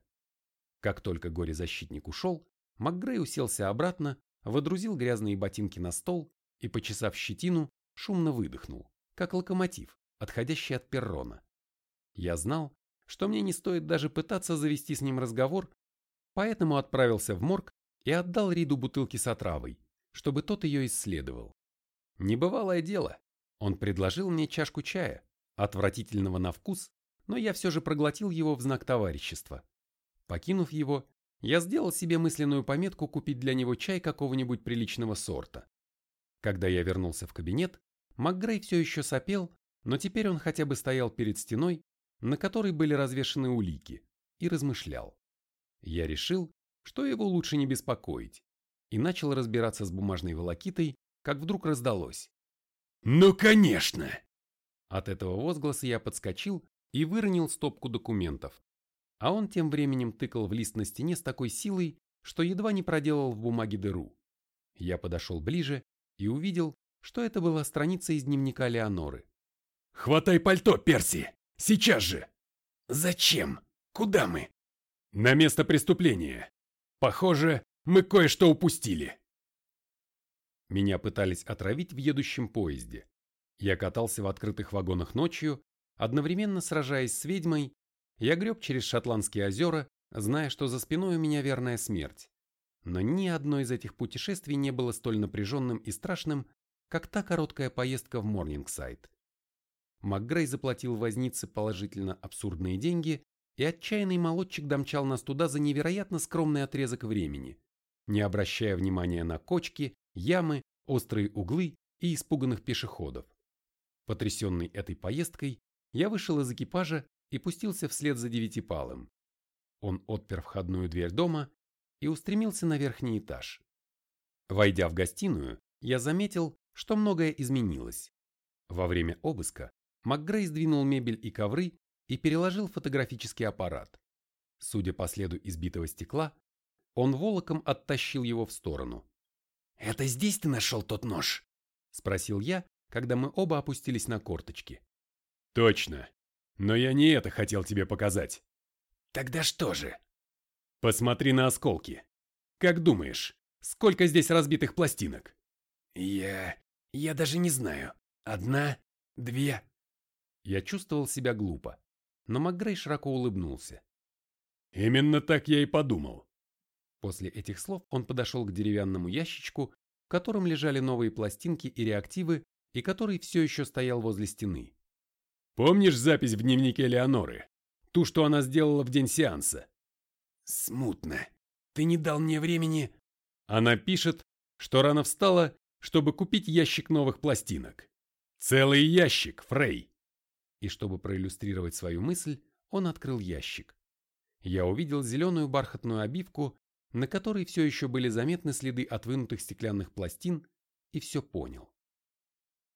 Как только горе-защитник ушел, МакГрей уселся обратно, водрузил грязные ботинки на стол и, почесав щетину, шумно выдохнул, как локомотив, отходящий от перрона. Я знал, что мне не стоит даже пытаться завести с ним разговор, поэтому отправился в морг и отдал Риду бутылки с отравой, чтобы тот ее исследовал. Небывалое дело, он предложил мне чашку чая, отвратительного на вкус, но я все же проглотил его в знак товарищества. Покинув его, я сделал себе мысленную пометку купить для него чай какого-нибудь приличного сорта. Когда я вернулся в кабинет, МакГрей все еще сопел, но теперь он хотя бы стоял перед стеной, на которой были развешаны улики, и размышлял. Я решил, что его лучше не беспокоить, и начал разбираться с бумажной волокитой, как вдруг раздалось. «Ну, конечно!» От этого возгласа я подскочил и выронил стопку документов. А он тем временем тыкал в лист на стене с такой силой, что едва не проделал в бумаге дыру. Я подошел ближе и увидел, что это была страница из дневника Леоноры. «Хватай пальто, Перси! Сейчас же!» «Зачем? Куда мы?» «На место преступления. Похоже, мы кое-что упустили». Меня пытались отравить в едущем поезде. Я катался в открытых вагонах ночью, одновременно сражаясь с ведьмой, я греб через Шотландские озера, зная, что за спиной у меня верная смерть. Но ни одно из этих путешествий не было столь напряженным и страшным, как та короткая поездка в Морнингсайд. МакГрей заплатил вознице положительно абсурдные деньги, и отчаянный молодчик домчал нас туда за невероятно скромный отрезок времени, не обращая внимания на кочки, ямы, острые углы и испуганных пешеходов. Потрясенный этой поездкой, я вышел из экипажа и пустился вслед за девятипалым. Он отпер входную дверь дома и устремился на верхний этаж. Войдя в гостиную, я заметил, что многое изменилось. Во время обыска МакГрей сдвинул мебель и ковры и переложил фотографический аппарат. Судя по следу избитого стекла, он волоком оттащил его в сторону. «Это здесь ты нашел тот нож?» – спросил я, когда мы оба опустились на корточки. «Точно. Но я не это хотел тебе показать». «Тогда что же?» «Посмотри на осколки. Как думаешь, сколько здесь разбитых пластинок?» «Я... я даже не знаю. Одна? Две?» Я чувствовал себя глупо, но МакГрей широко улыбнулся. «Именно так я и подумал. После этих слов он подошел к деревянному ящичку, в котором лежали новые пластинки и реактивы, и который все еще стоял возле стены. «Помнишь запись в дневнике Леоноры? Ту, что она сделала в день сеанса?» «Смутно. Ты не дал мне времени...» Она пишет, что рано встала, чтобы купить ящик новых пластинок. Целый ящик, Фрей. И чтобы проиллюстрировать свою мысль, он открыл ящик. Я увидел зеленую бархатную обивку на которой все еще были заметны следы от вынутых стеклянных пластин, и все понял.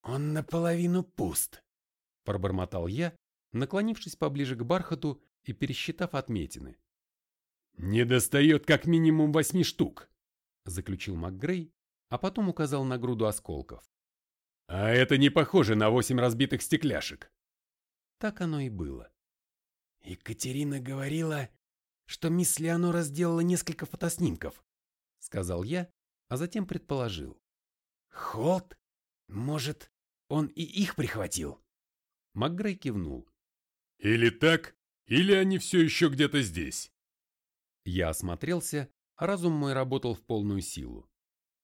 «Он наполовину пуст», – пробормотал я, наклонившись поближе к бархату и пересчитав отметины. «Не достает как минимум восьми штук», – заключил МакГрей, а потом указал на груду осколков. «А это не похоже на восемь разбитых стекляшек». Так оно и было. Екатерина говорила, что мисс Леонора сделала несколько фотоснимков, сказал я, а затем предположил. Холт? Может, он и их прихватил? МакГрей кивнул. Или так, или они все еще где-то здесь. Я осмотрелся, разум мой работал в полную силу.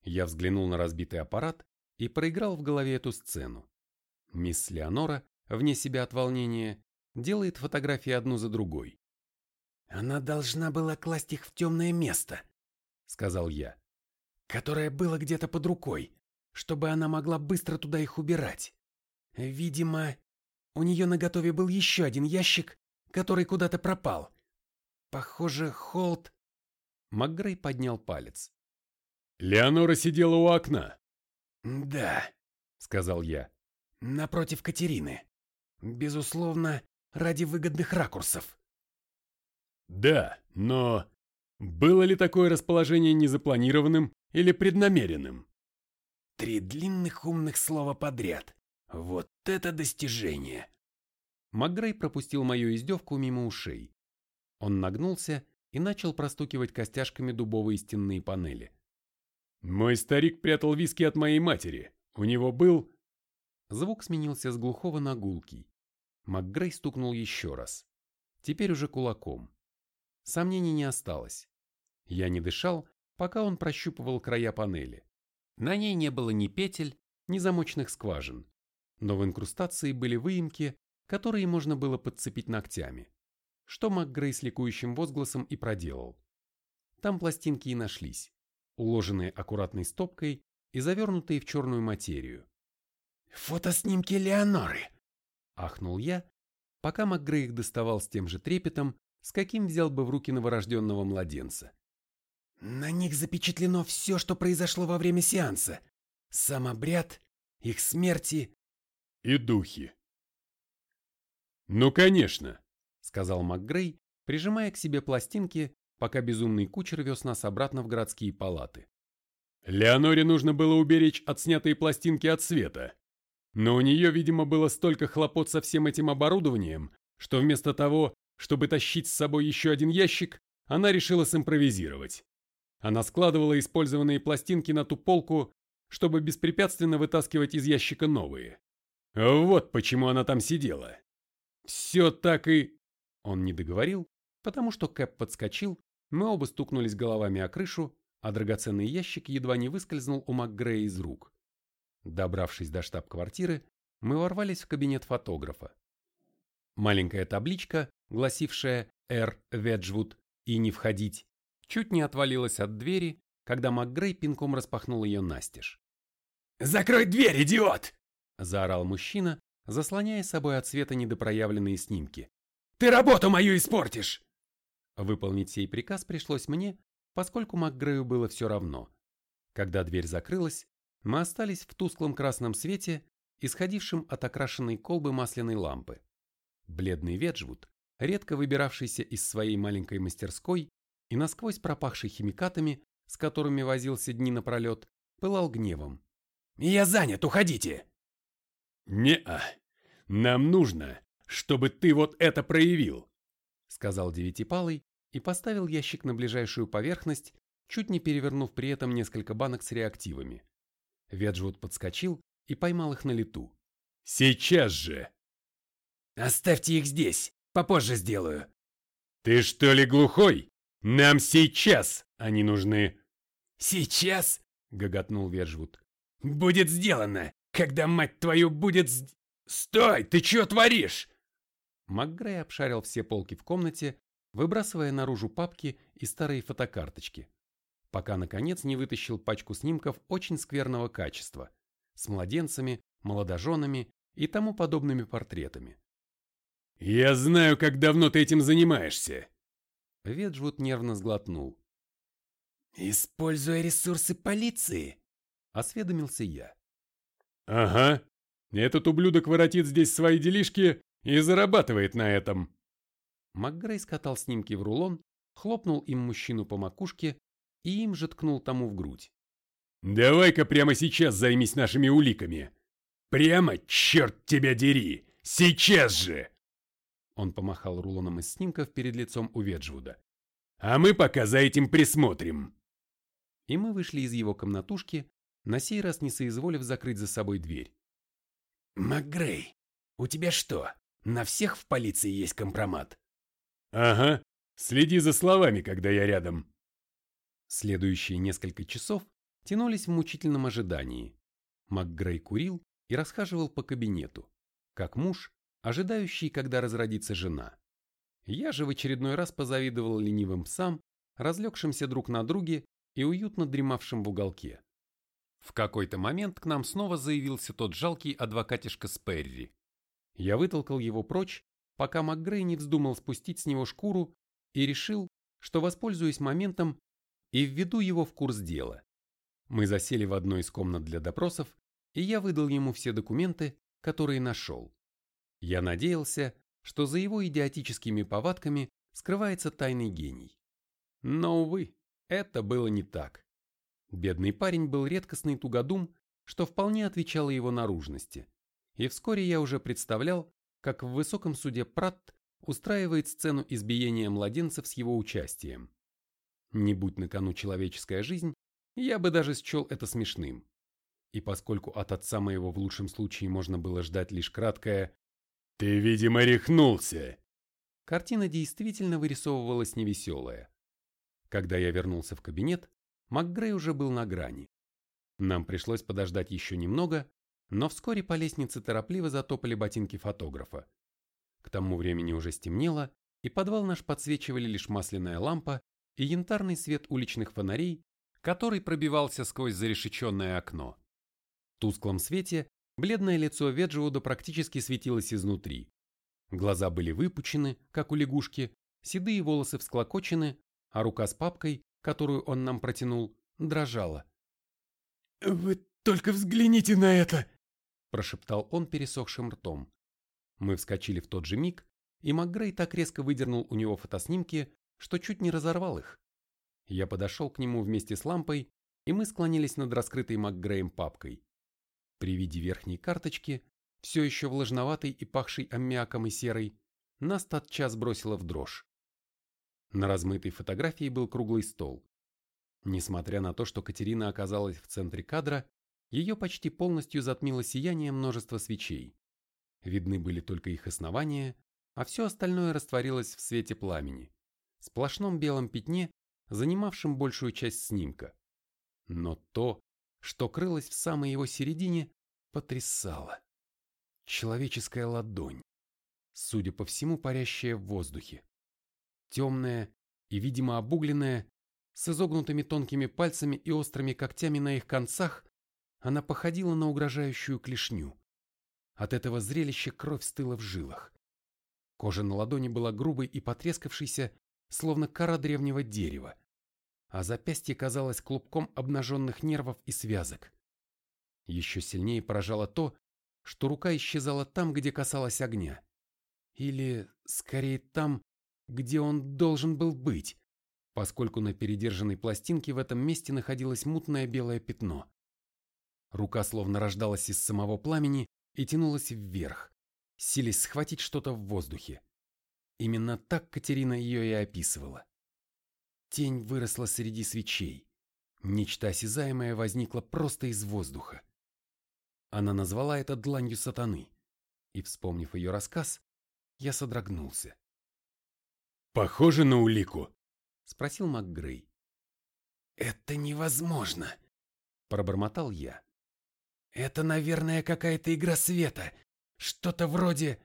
Я взглянул на разбитый аппарат и проиграл в голове эту сцену. Мисс Леонора, вне себя от волнения, делает фотографии одну за другой. «Она должна была класть их в темное место», — сказал я, «которое было где-то под рукой, чтобы она могла быстро туда их убирать. Видимо, у нее наготове был еще один ящик, который куда-то пропал. Похоже, Холт...» МакГрей поднял палец. «Леонора сидела у окна». «Да», — сказал я, — «напротив Катерины. Безусловно, ради выгодных ракурсов». Да, но было ли такое расположение незапланированным или преднамеренным? Три длинных умных слова подряд. Вот это достижение. МакГрей пропустил мою издевку мимо ушей. Он нагнулся и начал простукивать костяшками дубовые стенные панели. «Мой старик прятал виски от моей матери. У него был...» Звук сменился с глухого на гулкий. МакГрей стукнул еще раз. Теперь уже кулаком. Сомнений не осталось. Я не дышал, пока он прощупывал края панели. На ней не было ни петель, ни замочных скважин, но в инкрустации были выемки, которые можно было подцепить ногтями, что МакГрей с ликующим возгласом и проделал. Там пластинки и нашлись, уложенные аккуратной стопкой и завернутые в черную материю. «Фотоснимки Леоноры!» – ахнул я, пока МакГрей их доставал с тем же трепетом, с каким взял бы в руки новорожденного младенца. На них запечатлено все, что произошло во время сеанса. Сам обряд, их смерти. И духи. «Ну, конечно», — сказал МакГрей, прижимая к себе пластинки, пока безумный кучер вез нас обратно в городские палаты. Леоноре нужно было уберечь от снятые пластинки от света. Но у нее, видимо, было столько хлопот со всем этим оборудованием, что вместо того, чтобы тащить с собой еще один ящик, она решила симпровизировать. Она складывала использованные пластинки на ту полку, чтобы беспрепятственно вытаскивать из ящика новые. Вот почему она там сидела. Все так и... Он не договорил, потому что Кэп подскочил, мы оба стукнулись головами о крышу, а драгоценный ящик едва не выскользнул у МакГрея из рук. Добравшись до штаб-квартиры, мы ворвались в кабинет фотографа. Маленькая табличка, гласившая «Р. Веджвуд» и «Не входить», чуть не отвалилась от двери, когда МакГрей пинком распахнул ее настежь. «Закрой дверь, идиот!» – заорал мужчина, заслоняя собой от света недопроявленные снимки. «Ты работу мою испортишь!» Выполнить сей приказ пришлось мне, поскольку МакГрею было все равно. Когда дверь закрылась, мы остались в тусклом красном свете, исходившем от окрашенной колбы масляной лампы. Бледный Веджвуд, редко выбиравшийся из своей маленькой мастерской и насквозь пропахший химикатами, с которыми возился дни напролет, пылал гневом. «Я занят, уходите!» «Не-а, нам нужно, чтобы ты вот это проявил!» сказал Девятипалый и поставил ящик на ближайшую поверхность, чуть не перевернув при этом несколько банок с реактивами. Веджвуд подскочил и поймал их на лету. «Сейчас же!» Оставьте их здесь, попозже сделаю. Ты что ли глухой? Нам сейчас они нужны. Сейчас? Гоготнул Вержвуд. Будет сделано, когда, мать твою, будет... Стой, ты что творишь? МакГрей обшарил все полки в комнате, выбрасывая наружу папки и старые фотокарточки, пока, наконец, не вытащил пачку снимков очень скверного качества, с младенцами, молодоженами и тому подобными портретами. «Я знаю, как давно ты этим занимаешься!» Веджвуд нервно сглотнул. «Используя ресурсы полиции?» – осведомился я. «Ага. Этот ублюдок воротит здесь свои делишки и зарабатывает на этом». МакГрей скатал снимки в рулон, хлопнул им мужчину по макушке и им же ткнул тому в грудь. «Давай-ка прямо сейчас займись нашими уликами. Прямо, черт тебя дери! Сейчас же!» Он помахал рулоном из снимков перед лицом у Веджвуда. «А мы пока за этим присмотрим!» И мы вышли из его комнатушки, на сей раз не соизволив закрыть за собой дверь. «МакГрей, у тебя что, на всех в полиции есть компромат?» «Ага, следи за словами, когда я рядом». Следующие несколько часов тянулись в мучительном ожидании. МакГрей курил и расхаживал по кабинету, как муж, ожидающий, когда разродится жена. Я же в очередной раз позавидовал ленивым псам, разлегшимся друг на друге и уютно дремавшим в уголке. В какой-то момент к нам снова заявился тот жалкий адвокатишка Сперри. Я вытолкал его прочь, пока МакГрей не вздумал спустить с него шкуру и решил, что воспользуюсь моментом и введу его в курс дела. Мы засели в одной из комнат для допросов, и я выдал ему все документы, которые нашел. Я надеялся, что за его идиотическими повадками скрывается тайный гений. Но, увы, это было не так. Бедный парень был редкостный тугодум, что вполне отвечало его наружности. И вскоре я уже представлял, как в высоком суде Пратт устраивает сцену избиения младенцев с его участием. Не будь на кону человеческая жизнь, я бы даже счел это смешным. И поскольку от отца моего в лучшем случае можно было ждать лишь краткое «Ты, видимо, рехнулся!», картина действительно вырисовывалась невеселая. Когда я вернулся в кабинет, МакГрей уже был на грани. Нам пришлось подождать еще немного, но вскоре по лестнице торопливо затопали ботинки фотографа. К тому времени уже стемнело, и подвал наш подсвечивали лишь масляная лампа и янтарный свет уличных фонарей, который пробивался сквозь зарешеченное окно. В тусклом свете бледное лицо Веджиуда практически светилось изнутри. Глаза были выпучены, как у лягушки, седые волосы всклокочены, а рука с папкой, которую он нам протянул, дрожала. «Вы только взгляните на это!» прошептал он пересохшим ртом. Мы вскочили в тот же миг, и МакГрей так резко выдернул у него фотоснимки, что чуть не разорвал их. Я подошел к нему вместе с лампой, и мы склонились над раскрытой МакГреем папкой. При виде верхней карточки, все еще влажноватой и пахшей аммиаком и серой, нас тотчас бросило в дрожь. На размытой фотографии был круглый стол. Несмотря на то, что Катерина оказалась в центре кадра, ее почти полностью затмило сияние множества свечей. Видны были только их основания, а все остальное растворилось в свете пламени, сплошном белом пятне, занимавшем большую часть снимка. Но то, что крылось в самой его середине, потрясало. Человеческая ладонь, судя по всему, парящая в воздухе. Темная и, видимо, обугленная, с изогнутыми тонкими пальцами и острыми когтями на их концах, она походила на угрожающую клешню. От этого зрелища кровь стыла в жилах. Кожа на ладони была грубой и потрескавшейся, словно кора древнего дерева, а запястье казалось клубком обнаженных нервов и связок. Еще сильнее поражало то, что рука исчезала там, где касалась огня. Или, скорее, там, где он должен был быть, поскольку на передержанной пластинке в этом месте находилось мутное белое пятно. Рука словно рождалась из самого пламени и тянулась вверх, силясь схватить что-то в воздухе. Именно так Катерина ее и описывала. Тень выросла среди свечей. Нечто осязаемое возникло просто из воздуха. Она назвала это дланью сатаны, и, вспомнив ее рассказ, я содрогнулся. «Похоже на улику?» — спросил МакГрей. «Это невозможно!» — пробормотал я. Это, наверное, какая-то игра света. Что-то вроде...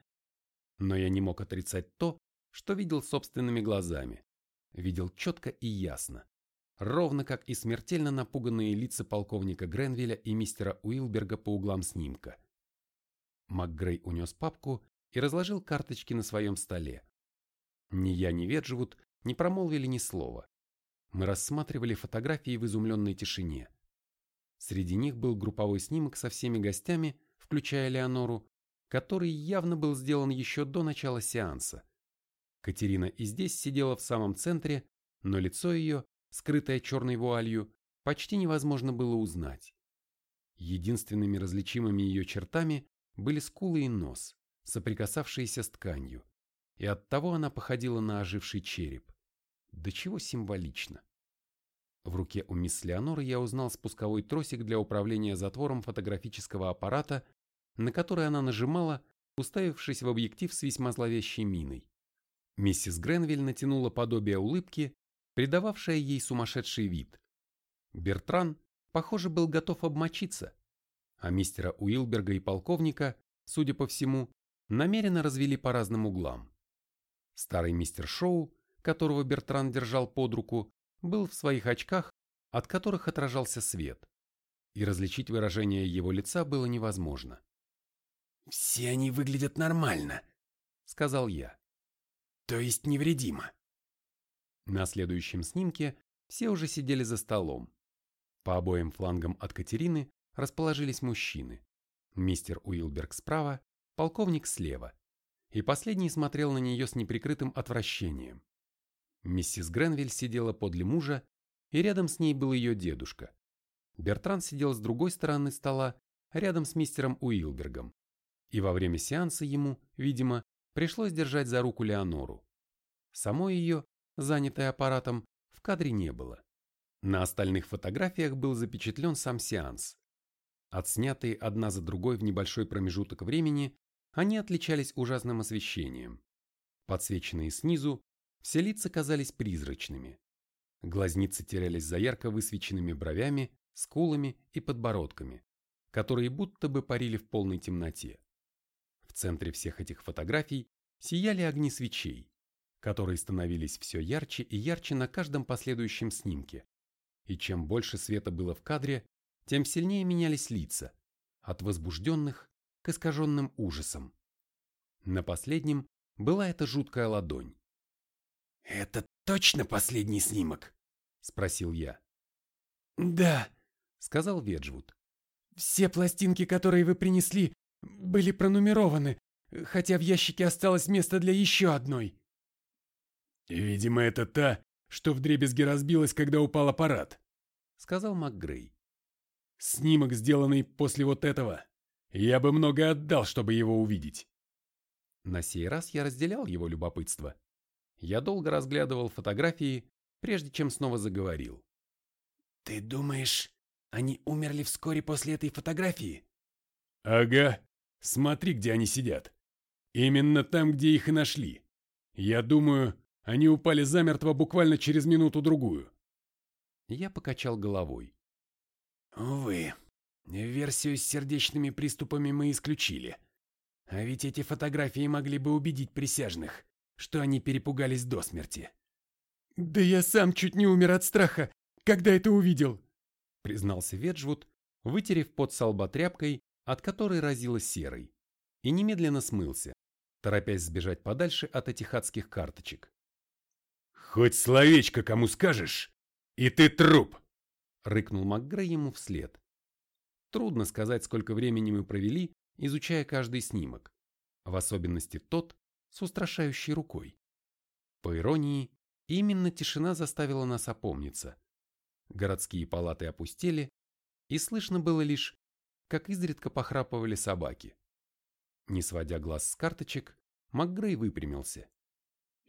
Но я не мог отрицать то, что видел собственными глазами. Видел четко и ясно. Ровно как и смертельно напуганные лица полковника Гренвилля и мистера Уилберга по углам снимка. МакГрей унес папку и разложил карточки на своем столе. Ни я, ни Веджвуд не промолвили ни слова. Мы рассматривали фотографии в изумленной тишине. Среди них был групповой снимок со всеми гостями, включая Леонору, который явно был сделан еще до начала сеанса. Катерина и здесь сидела в самом центре, но лицо ее, скрытое черной вуалью, почти невозможно было узнать. Единственными различимыми ее чертами были скулы и нос, соприкасавшиеся с тканью, и оттого она походила на оживший череп. До чего символично. В руке у мисс Леоноры я узнал спусковой тросик для управления затвором фотографического аппарата, на который она нажимала, уставившись в объектив с весьма зловещей миной. Миссис Гренвиль натянула подобие улыбки, придававшее ей сумасшедший вид. Бертран, похоже, был готов обмочиться, а мистера Уилберга и полковника, судя по всему, намеренно развели по разным углам. Старый мистер Шоу, которого Бертран держал под руку, был в своих очках, от которых отражался свет, и различить выражение его лица было невозможно. «Все они выглядят нормально», — сказал я. «То есть невредимо». На следующем снимке все уже сидели за столом. По обоим флангам от Катерины расположились мужчины. Мистер Уилберг справа, полковник слева. И последний смотрел на нее с неприкрытым отвращением. Миссис Гренвиль сидела подле мужа, и рядом с ней был ее дедушка. Бертран сидел с другой стороны стола, рядом с мистером Уилбергом. И во время сеанса ему, видимо, пришлось держать за руку Леонору. Самой ее, занятой аппаратом, в кадре не было. На остальных фотографиях был запечатлен сам сеанс. Отснятые одна за другой в небольшой промежуток времени, они отличались ужасным освещением. Подсвеченные снизу, все лица казались призрачными. Глазницы терялись за ярко высвеченными бровями, скулами и подбородками, которые будто бы парили в полной темноте. В центре всех этих фотографий сияли огни свечей, которые становились все ярче и ярче на каждом последующем снимке. И чем больше света было в кадре, тем сильнее менялись лица, от возбужденных к искаженным ужасом. На последнем была эта жуткая ладонь. «Это точно последний снимок?» – спросил я. «Да», – сказал Веджвуд. «Все пластинки, которые вы принесли, были пронумерованы, хотя в ящике осталось место для еще одной». «Видимо, это та, что вдребезги разбилась, когда упал аппарат», — сказал МакГрей. «Снимок, сделанный после вот этого. Я бы много отдал, чтобы его увидеть». На сей раз я разделял его любопытство. Я долго разглядывал фотографии, прежде чем снова заговорил. «Ты думаешь, они умерли вскоре после этой фотографии?» «Ага. Смотри, где они сидят. Именно там, где их и нашли. Я думаю, они упали замертво буквально через минуту-другую. Я покачал головой. Увы, версию с сердечными приступами мы исключили. А ведь эти фотографии могли бы убедить присяжных, что они перепугались до смерти. «Да я сам чуть не умер от страха, когда это увидел», признался Веджвуд, вытерев пот со лба тряпкой, от которой разило серой, и немедленно смылся, торопясь сбежать подальше от этих адских карточек. «Хоть словечко кому скажешь, и ты труп!» — рыкнул МакГрей ему вслед. Трудно сказать, сколько времени мы провели, изучая каждый снимок, в особенности тот с устрашающей рукой. По иронии, именно тишина заставила нас опомниться. Городские палаты опустели, и слышно было лишь, как изредка похрапывали собаки. Не сводя глаз с карточек, МакГрей выпрямился.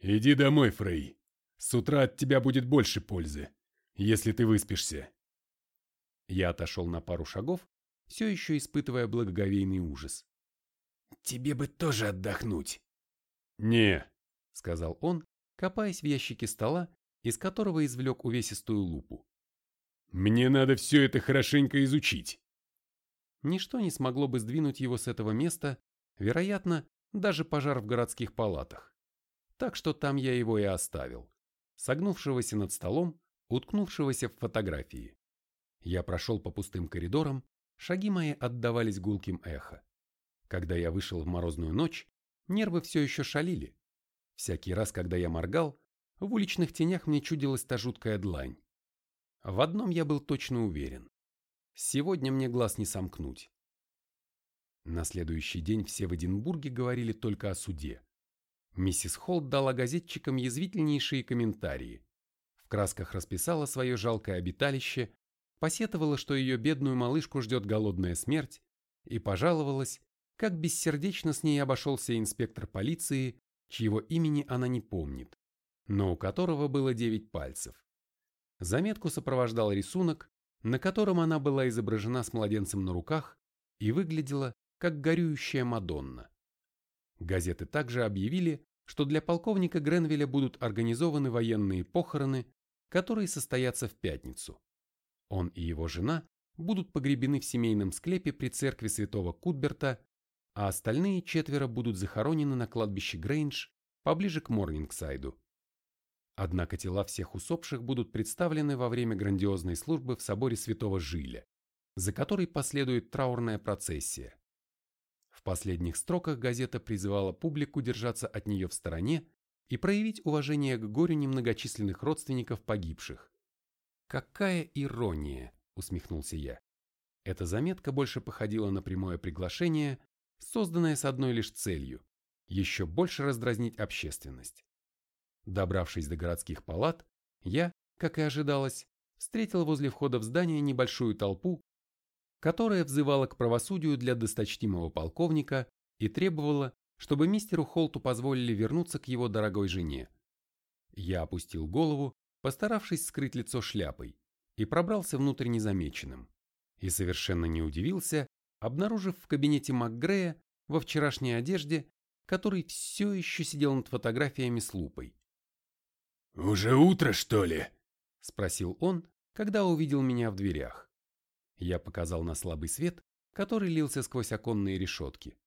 «Иди домой, Фрей. С утра от тебя будет больше пользы, если ты выспишься. Я отошел на пару шагов, все еще испытывая благоговейный ужас. «Тебе бы тоже отдохнуть». «Не», — сказал он, копаясь в ящике стола, из которого извлек увесистую лупу. «Мне надо все это хорошенько изучить». Ничто не смогло бы сдвинуть его с этого места, вероятно, даже пожар в городских палатах. Так что там я его и оставил согнувшегося над столом, уткнувшегося в фотографии. Я прошел по пустым коридорам, шаги мои отдавались гулким эхо. Когда я вышел в морозную ночь, нервы все еще шалили. Всякий раз, когда я моргал, в уличных тенях мне чудилась та жуткая длань. В одном я был точно уверен. Сегодня мне глаз не сомкнуть. На следующий день все в Эдинбурге говорили только о суде. Миссис Холт дала газетчикам язвительнейшие комментарии. В красках расписала свое жалкое обиталище, посетовала, что ее бедную малышку ждет голодная смерть, и пожаловалась, как бессердечно с ней обошелся инспектор полиции, чьего имени она не помнит, но у которого было девять пальцев. Заметку сопровождал рисунок, на котором она была изображена с младенцем на руках и выглядела, как горюющая Мадонна. Газеты также объявили, что для полковника Гренвилля будут организованы военные похороны, которые состоятся в пятницу. Он и его жена будут погребены в семейном склепе при церкви святого Кутберта, а остальные четверо будут захоронены на кладбище Грейндж поближе к Морнингсайду. Однако тела всех усопших будут представлены во время грандиозной службы в соборе Святого Жиля, за которой последует траурная процессия. В последних строках газета призывала публику держаться от нее в стороне и проявить уважение к горю немногочисленных родственников погибших. «Какая ирония!» – усмехнулся я. Эта заметка больше походила на прямое приглашение, созданное с одной лишь целью – еще больше раздразнить общественность. Добравшись до городских палат, я, как и ожидалось, встретил возле входа в здание небольшую толпу, которая взывала к правосудию для досточтимого полковника и требовала, чтобы мистеру Холту позволили вернуться к его дорогой жене. Я опустил голову, постаравшись скрыть лицо шляпой, и пробрался внутрь незамеченным. И совершенно не удивился, обнаружив в кабинете МакГрея во вчерашней одежде, который все еще сидел над фотографиями с лупой. «Уже утро, что ли?» – спросил он, когда увидел меня в дверях. Я показал на слабый свет, который лился сквозь оконные решетки.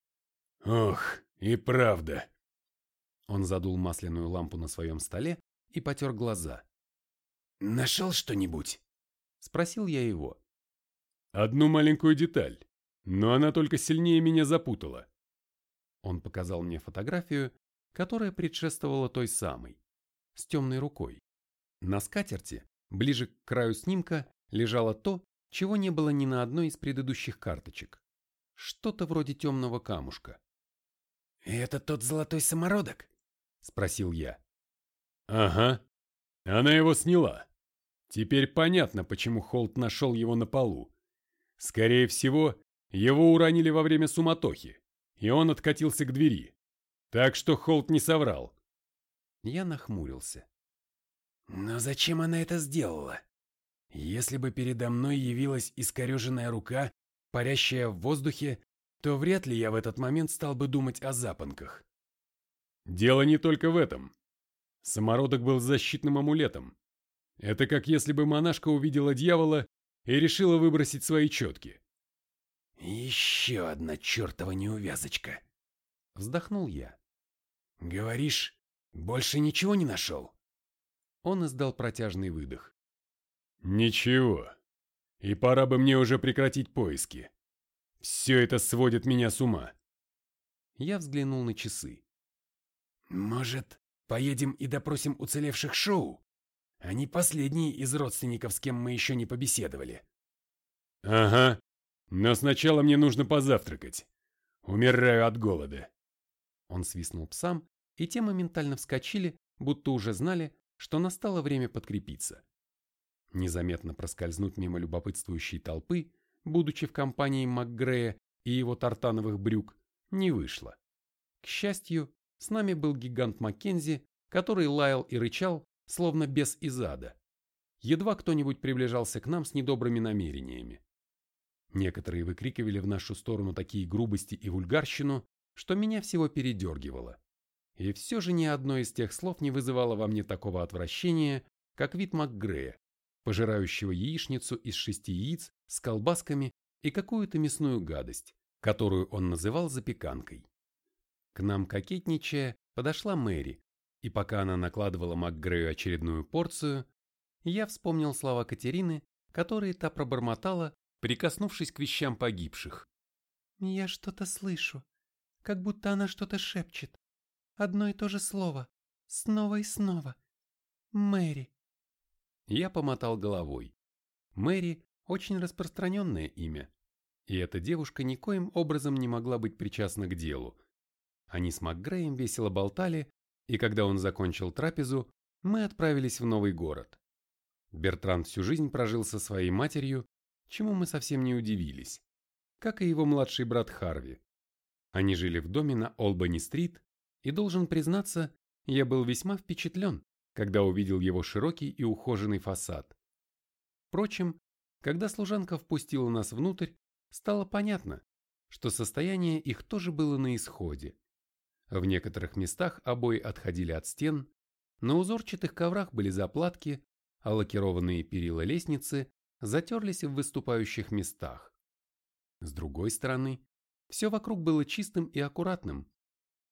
«Ох, и правда!» Он задул масляную лампу на своем столе и потер глаза. «Нашел что-нибудь?» – спросил я его. «Одну маленькую деталь, но она только сильнее меня запутала». Он показал мне фотографию, которая предшествовала той самой с темной рукой. На скатерти, ближе к краю снимка, лежало то, чего не было ни на одной из предыдущих карточек. Что-то вроде темного камушка. «Это тот золотой самородок?» – спросил я. «Ага. Она его сняла. Теперь понятно, почему Холт нашел его на полу. Скорее всего, его уронили во время суматохи, и он откатился к двери. Так что Холт не соврал. Я нахмурился. Но зачем она это сделала? Если бы передо мной явилась искореженная рука, парящая в воздухе, то вряд ли я в этот момент стал бы думать о запонках. Дело не только в этом. Самородок был защитным амулетом. Это как если бы монашка увидела дьявола и решила выбросить свои четки. «Еще одна чертова неувязочка!» Вздохнул я. «Говоришь, больше ничего не нашел? Он издал протяжный выдох. Ничего. И пора бы мне уже прекратить поиски. Все это сводит меня с ума. Я взглянул на часы. Может, поедем и допросим уцелевших шоу? Они последние из родственников, с кем мы еще не побеседовали. Ага. Но сначала мне нужно позавтракать. Умираю от голода. Он свистнул псам, и те моментально вскочили, будто уже знали, что настало время подкрепиться. Незаметно проскользнуть мимо любопытствующей толпы, будучи в компании МакГрея и его тартановых брюк, не вышло. К счастью, с нами был гигант Маккензи, который лаял и рычал, словно бес из ада. Едва кто-нибудь приближался к нам с недобрыми намерениями. Некоторые выкрикивали в нашу сторону такие грубости и вульгарщину, что меня всего передергивало. И все же ни одно из тех слов не вызывало во мне такого отвращения, как вид МакГрея, пожирающего яичницу из шести яиц с колбасками и какую-то мясную гадость, которую он называл запеканкой. К нам кокетничая подошла Мэри, и пока она накладывала МакГрею очередную порцию, я вспомнил слова Катерины, которые та пробормотала, прикоснувшись к вещам погибших. «Я что-то слышу, как будто она что-то шепчет. Одно и то же слово. Снова и снова. Мэри. Я помотал головой. Мэри – очень распространенное имя. И эта девушка никоим образом не могла быть причастна к делу. Они с МакГреем весело болтали, и когда он закончил трапезу, мы отправились в новый город. Бертран всю жизнь прожил со своей матерью, чему мы совсем не удивились, как и его младший брат Харви. Они жили в доме на Олбани-стрит, и должен признаться, я был весьма впечатлен, когда увидел его широкий и ухоженный фасад. Впрочем, когда служанка впустила нас внутрь, стало понятно, что состояние их тоже было на исходе. В некоторых местах обои отходили от стен, на узорчатых коврах были заплатки, а лакированные перила лестницы затерлись в выступающих местах. С другой стороны, Все вокруг было чистым и аккуратным.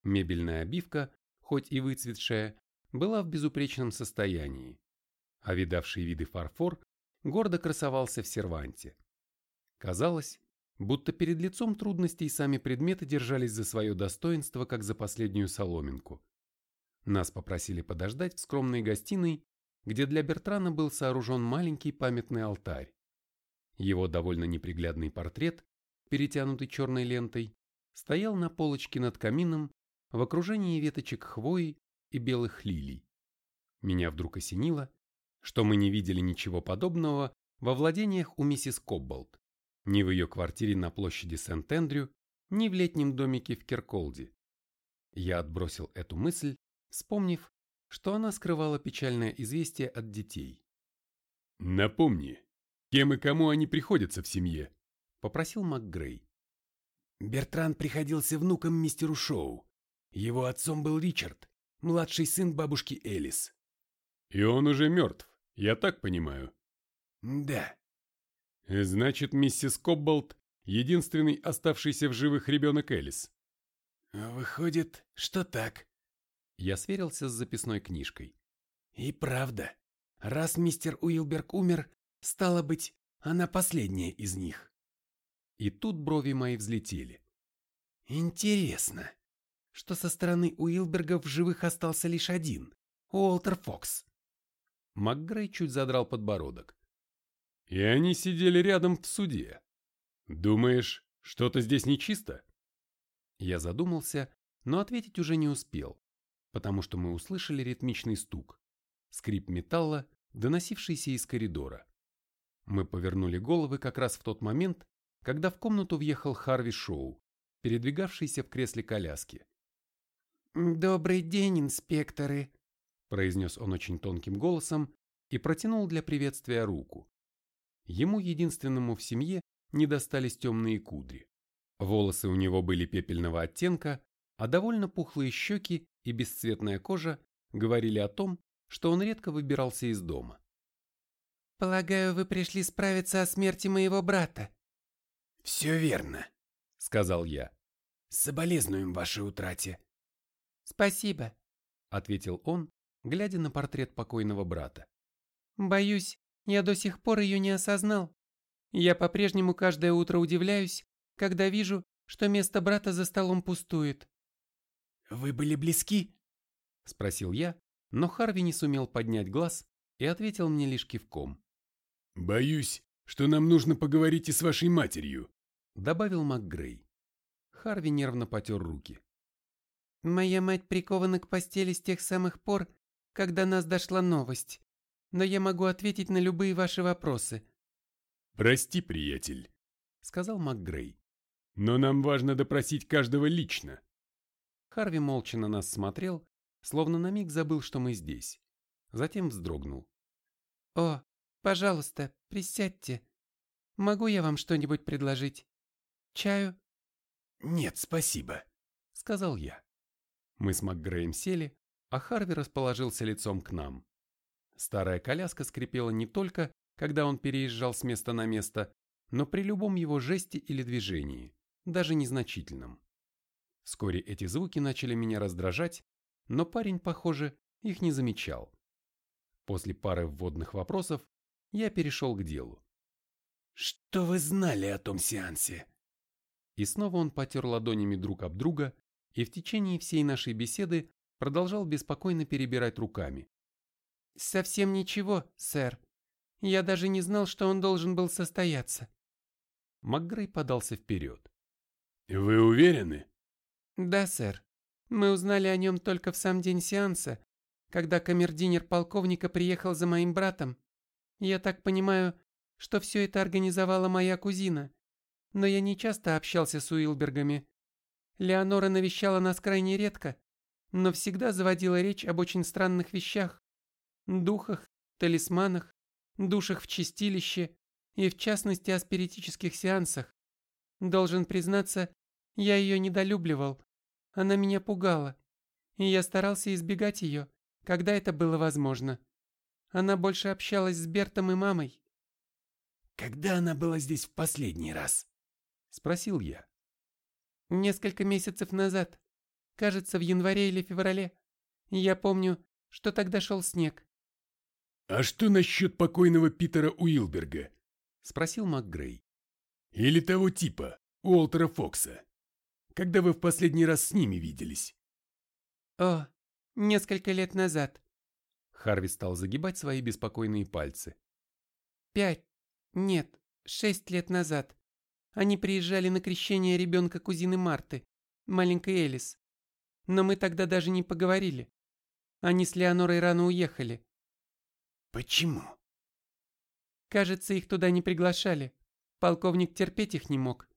Мебельная обивка, хоть и выцветшая, была в безупречном состоянии, а видавший виды фарфор гордо красовался в серванте. Казалось, будто перед лицом трудностей сами предметы держались за свое достоинство, как за последнюю соломинку. Нас попросили подождать в скромной гостиной, где для Бертрана был сооружен маленький памятный алтарь. Его довольно неприглядный портрет, перетянутый черной лентой, стоял на полочке над камином в окружении веточек хвои и белых лилий. Меня вдруг осенило, что мы не видели ничего подобного во владениях у миссис Кобболт, ни в ее квартире на площади Сент-Эндрю, ни в летнем домике в Кирколде. Я отбросил эту мысль, вспомнив, что она скрывала печальное известие от детей. «Напомни, кем и кому они приходятся в семье?» – попросил МакГрей. Бертран приходился внуком мистеру Шоу. Его отцом был Ричард, младший сын бабушки Элис. И он уже мертв, я так понимаю. Да. Значит, миссис Кобболт — единственный оставшийся в живых ребенок Элис. Выходит, что так. Я сверился с записной книжкой. И правда, раз мистер Уилберг умер, стало быть, она последняя из них. И тут брови мои взлетели. Интересно, что со стороны Уилберга в живых остался лишь один – Уолтер Фокс. МакГрей чуть задрал подбородок. И они сидели рядом в суде. Думаешь, что-то здесь нечисто? Я задумался, но ответить уже не успел, потому что мы услышали ритмичный стук, скрип металла, доносившийся из коридора. Мы повернули головы как раз в тот момент, когда в комнату въехал Харви Шоу, передвигавшийся в кресле коляски. «Добрый день, инспекторы», – произнес он очень тонким голосом и протянул для приветствия руку. Ему, единственному в семье, не достались темные кудри. Волосы у него были пепельного оттенка, а довольно пухлые щеки и бесцветная кожа говорили о том, что он редко выбирался из дома. «Полагаю, вы пришли справиться о смерти моего брата?» «Все верно», — сказал я. «Соболезнуем вашей утрате». «Спасибо», — ответил он, глядя на портрет покойного брата. «Боюсь, я до сих пор ее не осознал. Я по-прежнему каждое утро удивляюсь, когда вижу, что место брата за столом пустует». «Вы были близки?» — спросил я, но Харви не сумел поднять глаз и ответил мне лишь кивком. «Боюсь, что нам нужно поговорить и с вашей матерью», — добавил МакГрей. Харви нервно потер руки. Моя мать прикована к постели с тех самых пор, когда нас дошла новость. Но я могу ответить на любые ваши вопросы. Прости, приятель, сказал МакГрей. Но нам важно допросить каждого лично. Харви молча на нас смотрел, словно на миг забыл, что мы здесь. Затем вздрогнул. О, пожалуйста, присядьте. Могу я вам что-нибудь предложить? Чаю? Нет, спасибо, сказал я. Мы с МакГреем сели, а Харви расположился лицом к нам. Старая коляска скрипела не только, когда он переезжал с места на место, но при любом его жесте или движении, даже незначительном. Вскоре эти звуки начали меня раздражать, но парень, похоже, их не замечал. После пары вводных вопросов я перешел к делу. «Что вы знали о том сеансе?» И снова он потер ладонями друг об друга, и в течение всей нашей беседы продолжал беспокойно перебирать руками. «Совсем ничего, сэр. Я даже не знал, что он должен был состояться». МакГрей подался вперед. «Вы уверены?» «Да, сэр. Мы узнали о нем только в сам день сеанса, когда камердинер полковника приехал за моим братом. Я так понимаю, что все это организовала моя кузина, но я не часто общался с Уилбергами, Леонора навещала нас крайне редко, но всегда заводила речь об очень странных вещах. Духах, талисманах, душах в чистилище и в частности о спиритических сеансах. Должен признаться, я ее недолюбливал. Она меня пугала, и я старался избегать ее, когда это было возможно. Она больше общалась с Бертом и мамой. «Когда она была здесь в последний раз?» – спросил я. Несколько месяцев назад. Кажется, в январе или феврале. Я помню, что тогда шел снег. «А что насчет покойного Питера Уилберга?» — спросил МакГрей. «Или того типа, Уолтера Фокса. Когда вы в последний раз с ними виделись?» «О, несколько лет назад». Харви стал загибать свои беспокойные пальцы. «Пять, нет, шесть лет назад. Они приезжали на крещение ребенка кузины Марты, маленькой Элис. Но мы тогда даже не поговорили. Они с Леонорой рано уехали. Почему? Кажется, их туда не приглашали. Полковник терпеть их не мог.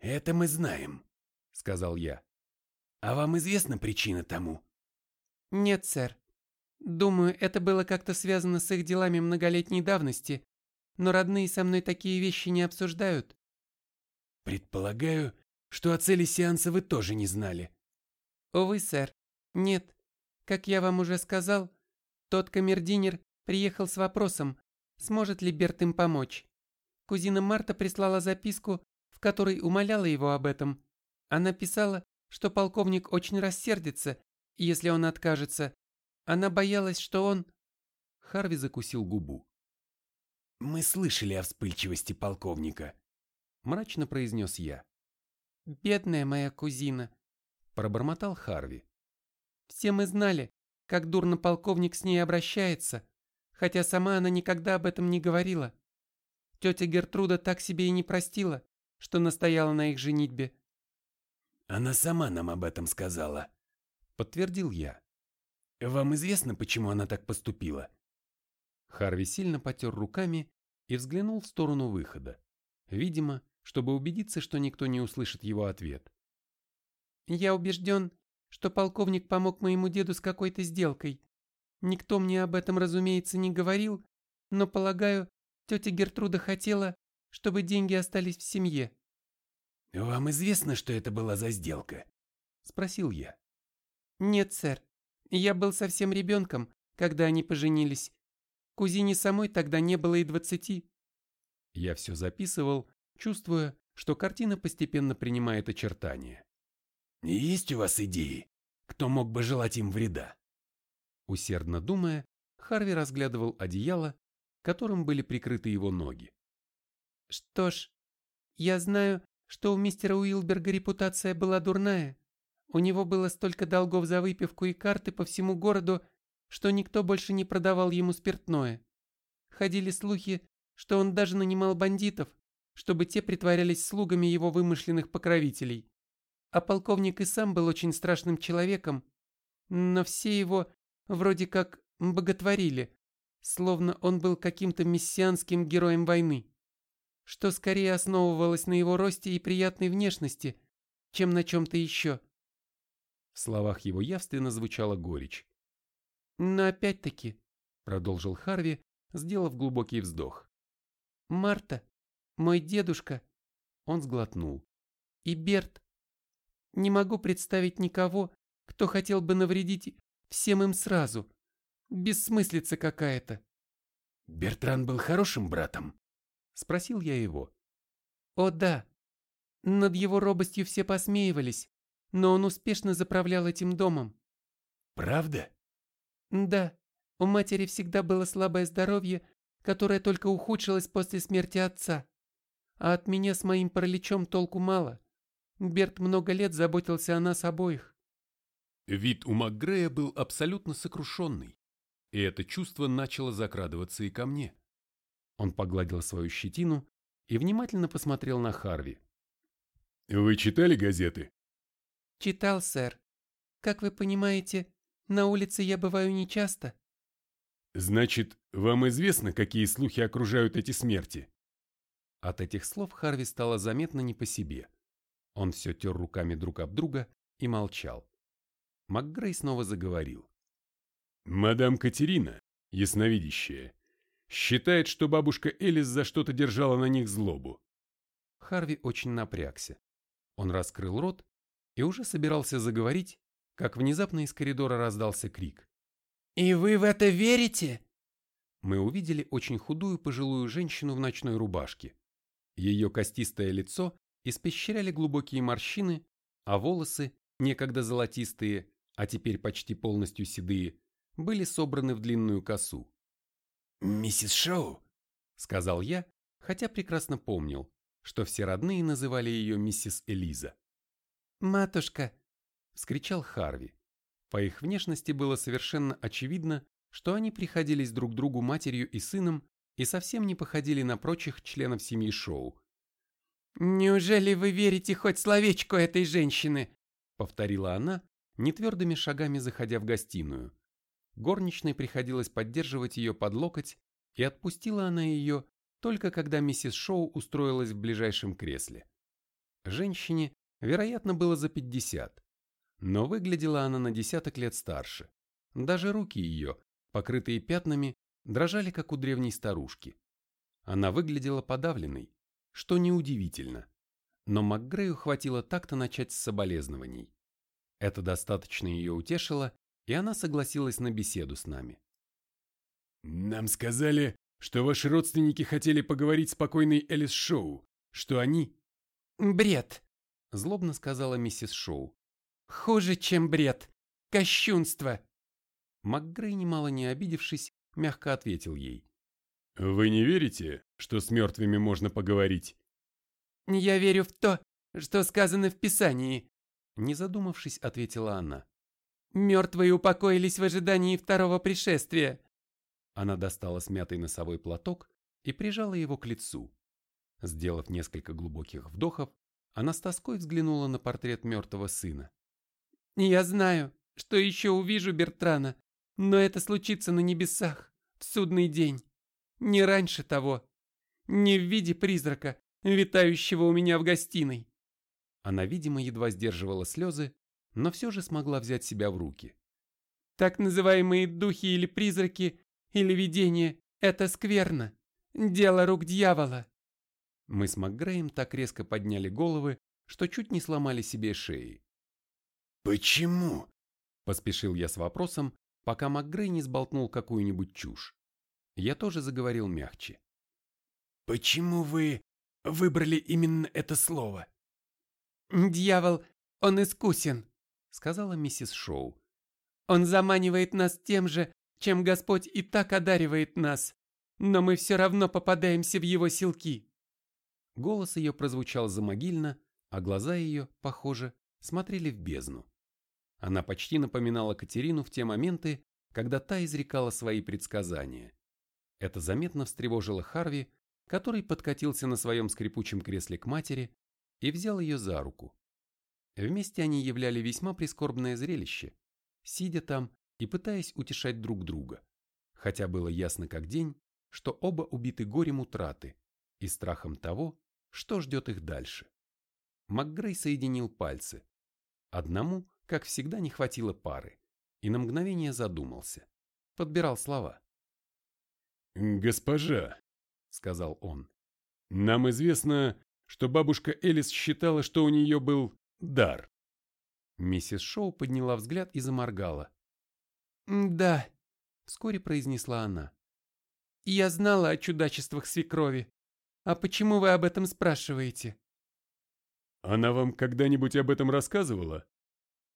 Это мы знаем, сказал я. А вам известна причина тому? Нет, сэр. Думаю, это было как-то связано с их делами многолетней давности, но родные со мной такие вещи не обсуждают. Предполагаю, что о цели сеанса вы тоже не знали. Увы, сэр. Нет. Как я вам уже сказал, тот камердинер приехал с вопросом, сможет ли Берт им помочь. Кузина Марта прислала записку, в которой умоляла его об этом. Она писала, что полковник очень рассердится, если он откажется. Она боялась, что он... Харви закусил губу. «Мы слышали о вспыльчивости полковника», — мрачно произнес я. «Бедная моя кузина», — пробормотал Харви. «Все мы знали, как дурно полковник с ней обращается, хотя сама она никогда об этом не говорила. Тетя Гертруда так себе и не простила, что настояла на их женитьбе». «Она сама нам об этом сказала», — подтвердил я. «Вам известно, почему она так поступила?» Харви сильно потер руками и взглянул в сторону выхода. Видимо, чтобы убедиться, что никто не услышит его ответ. «Я убежден, что полковник помог моему деду с какой-то сделкой. Никто мне об этом, разумеется, не говорил, но, полагаю, тетя Гертруда хотела, чтобы деньги остались в семье». «Вам известно, что это была за сделка?» – спросил я. «Нет, сэр. Я был совсем ребенком, когда они поженились. Кузине самой тогда не было и двадцати». Я все записывал, чувствуя, что картина постепенно принимает очертания. «Есть у вас идеи? Кто мог бы желать им вреда?» Усердно думая, Харви разглядывал одеяло, которым были прикрыты его ноги. «Что ж, я знаю, что у мистера Уилберга репутация была дурная. У него было столько долгов за выпивку и карты по всему городу, что никто больше не продавал ему спиртное. Ходили слухи, что он даже нанимал бандитов, чтобы те притворялись слугами его вымышленных покровителей. А полковник и сам был очень страшным человеком, но все его вроде как боготворили, словно он был каким-то мессианским героем войны, что скорее основывалось на его росте и приятной внешности, чем на чем-то еще. В словах его явственно звучала горечь. Но опять-таки, продолжил Харви, сделав глубокий вздох. Марта, мой дедушка, он сглотнул. И Берт. Не могу представить никого, кто хотел бы навредить всем им сразу. Бессмыслица какая-то. Бертран был хорошим братом? Спросил я его. О да. Над его робостью все посмеивались, но он успешно заправлял этим домом. Правда? Да, у матери всегда было слабое здоровье, которое только ухудшилось после смерти отца. А от меня с моим параличом толку мало. Берт много лет заботился о нас обоих. Вид у МакГрея был абсолютно сокрушенный, и это чувство начало закрадываться и ко мне. Он погладил свою щетину и внимательно посмотрел на Харви. «Вы читали газеты?» «Читал, сэр. Как вы понимаете, на улице я бываю нечасто. Значит, вам известно, какие слухи окружают эти смерти? От этих слов Харви стало заметно не по себе. Он все тер руками друг об друга и молчал. МакГрей снова заговорил. Мадам Катерина, ясновидящая, считает, что бабушка Элис за что-то держала на них злобу. Харви очень напрягся. Он раскрыл рот и уже собирался заговорить, как внезапно из коридора раздался крик. «И вы в это верите?» Мы увидели очень худую пожилую женщину в ночной рубашке. Ее костистое лицо испещряли глубокие морщины, а волосы, некогда золотистые, а теперь почти полностью седые, были собраны в длинную косу. «Миссис Шоу», — сказал я, хотя прекрасно помнил, что все родные называли ее миссис Элиза. «Матушка!» — вскричал Харви. По их внешности было совершенно очевидно, что они приходились друг другу матерью и сыном и совсем не походили на прочих членов семьи Шоу. «Неужели вы верите хоть словечку этой женщины?» — повторила она, нетвердыми шагами заходя в гостиную. Горничной приходилось поддерживать ее под локоть, и отпустила она ее только когда миссис Шоу устроилась в ближайшем кресле. Женщине, вероятно, было за пятьдесят, но выглядела она на десяток лет старше. Даже руки ее, покрытые пятнами, дрожали, как у древней старушки. Она выглядела подавленной, что неудивительно. Но МакГрею хватило так-то начать с соболезнований. Это достаточно ее утешило, и она согласилась на беседу с нами. «Нам сказали, что ваши родственники хотели поговорить с покойной Элис Шоу, что они...» «Бред», — злобно сказала миссис Шоу. «Хуже, чем бред. Кощунство». МакГрей, немало не обидевшись, мягко ответил ей. «Вы не верите, что с мертвыми можно поговорить?» «Я верю в то, что сказано в Писании», — не задумавшись, ответила она. «Мертвые упокоились в ожидании второго пришествия». Она достала смятый носовой платок и прижала его к лицу. Сделав несколько глубоких вдохов, она с тоской взглянула на портрет мертвого сына. «Я знаю, что еще увижу Бертрана, но это случится на небесах, в судный день. Не раньше того. Не в виде призрака, витающего у меня в гостиной. Она, видимо, едва сдерживала слезы, но все же смогла взять себя в руки. Так называемые духи или призраки, или видения – это скверно. Дело рук дьявола. Мы с МакГреем так резко подняли головы, что чуть не сломали себе шеи. «Почему?» – поспешил я с вопросом, пока МакГрей не сболтнул какую-нибудь чушь. Я тоже заговорил мягче. «Почему вы выбрали именно это слово?» «Дьявол, он искусен», — сказала миссис Шоу. «Он заманивает нас тем же, чем Господь и так одаривает нас, но мы все равно попадаемся в его силки». Голос ее прозвучал замогильно, а глаза ее, похоже, смотрели в бездну. Она почти напоминала Катерину в те моменты, когда та изрекала свои предсказания. Это заметно встревожило Харви, который подкатился на своем скрипучем кресле к матери и взял ее за руку. Вместе они являли весьма прискорбное зрелище, сидя там и пытаясь утешать друг друга, хотя было ясно как день, что оба убиты горем утраты и страхом того, что ждет их дальше. МакГрей соединил пальцы. Одному как всегда, не хватило пары, и на мгновение задумался. Подбирал слова. «Госпожа», — сказал он, — «нам известно, что бабушка Элис считала, что у нее был дар». Миссис Шоу подняла взгляд и заморгала. «Да», — вскоре произнесла она. «Я знала о чудачествах свекрови. А почему вы об этом спрашиваете?» «Она вам когда-нибудь об этом рассказывала?»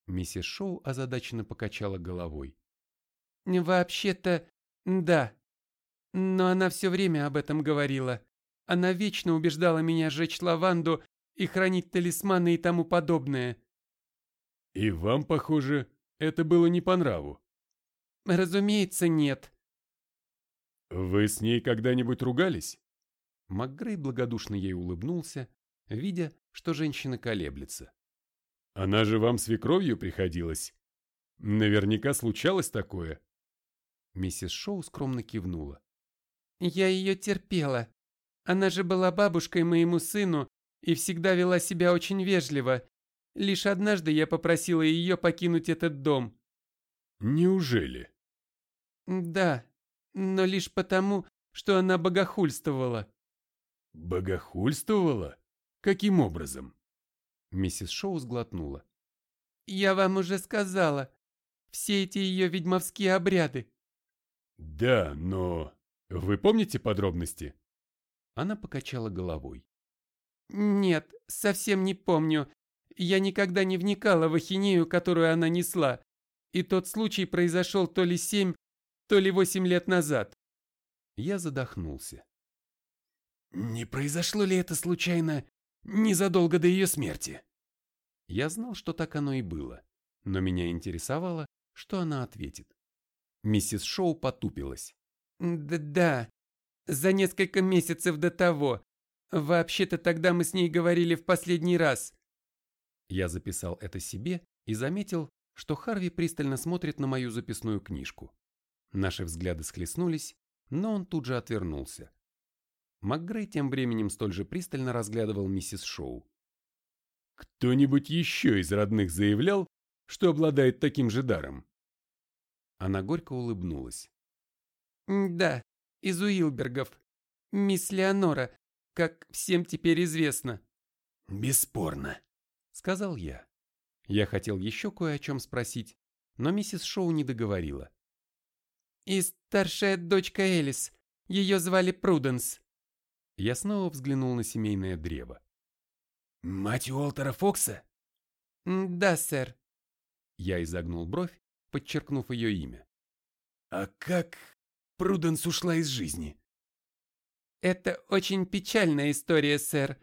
Миссис Шоу озадаченно покачала головой. «Вообще-то, да. Но она все время об этом говорила. Она вечно убеждала меня сжечь лаванду и хранить талисманы и тому подобное». «И вам, похоже, это было не по нраву?» «Разумеется, нет». «Вы с ней когда-нибудь ругались?» МакГрей благодушно ей улыбнулся, видя, что женщина колеблется. Она же вам свекровью приходилась. Наверняка случалось такое. Миссис Шоу скромно кивнула. Я ее терпела. Она же была бабушкой моему сыну и всегда вела себя очень вежливо. Лишь однажды я попросила ее покинуть этот дом. Неужели? Да, но лишь потому, что она богохульствовала. Богохульствовала? Каким образом? Миссис Шоу сглотнула. «Я вам уже сказала. Все эти ее ведьмовские обряды». «Да, но... Вы помните подробности?» Она покачала головой. Нет, совсем не помню. Я никогда не вникала в ахинею, которую она несла. И тот случай произошел то ли семь, то ли восемь лет назад. Я задохнулся. Не произошло ли это случайно незадолго до ее смерти? Я знал, что так оно и было, но меня интересовало, что она ответит. Миссис Шоу потупилась. «Да, за несколько месяцев до того. Вообще-то тогда мы с ней говорили в последний раз». Я записал это себе и заметил, что Харви пристально смотрит на мою записную книжку. Наши взгляды схлестнулись, но он тут же отвернулся. МакГрей тем временем столь же пристально разглядывал миссис Шоу. «Кто-нибудь еще из родных заявлял, что обладает таким же даром?» Она горько улыбнулась. «Да, из Уилбергов. Мисс Леонора, как всем теперь известно». «Бесспорно», — сказал я. Я хотел еще кое о чем спросить, но миссис Шоу не договорила. «И старшая дочка Элис. Ее звали Пруденс». Я снова взглянул на семейное древо. «Мать Уолтера Фокса?» «Да, сэр». Я изогнул бровь, подчеркнув ее имя. «А как Пруденс ушла из жизни?» «Это очень печальная история, сэр.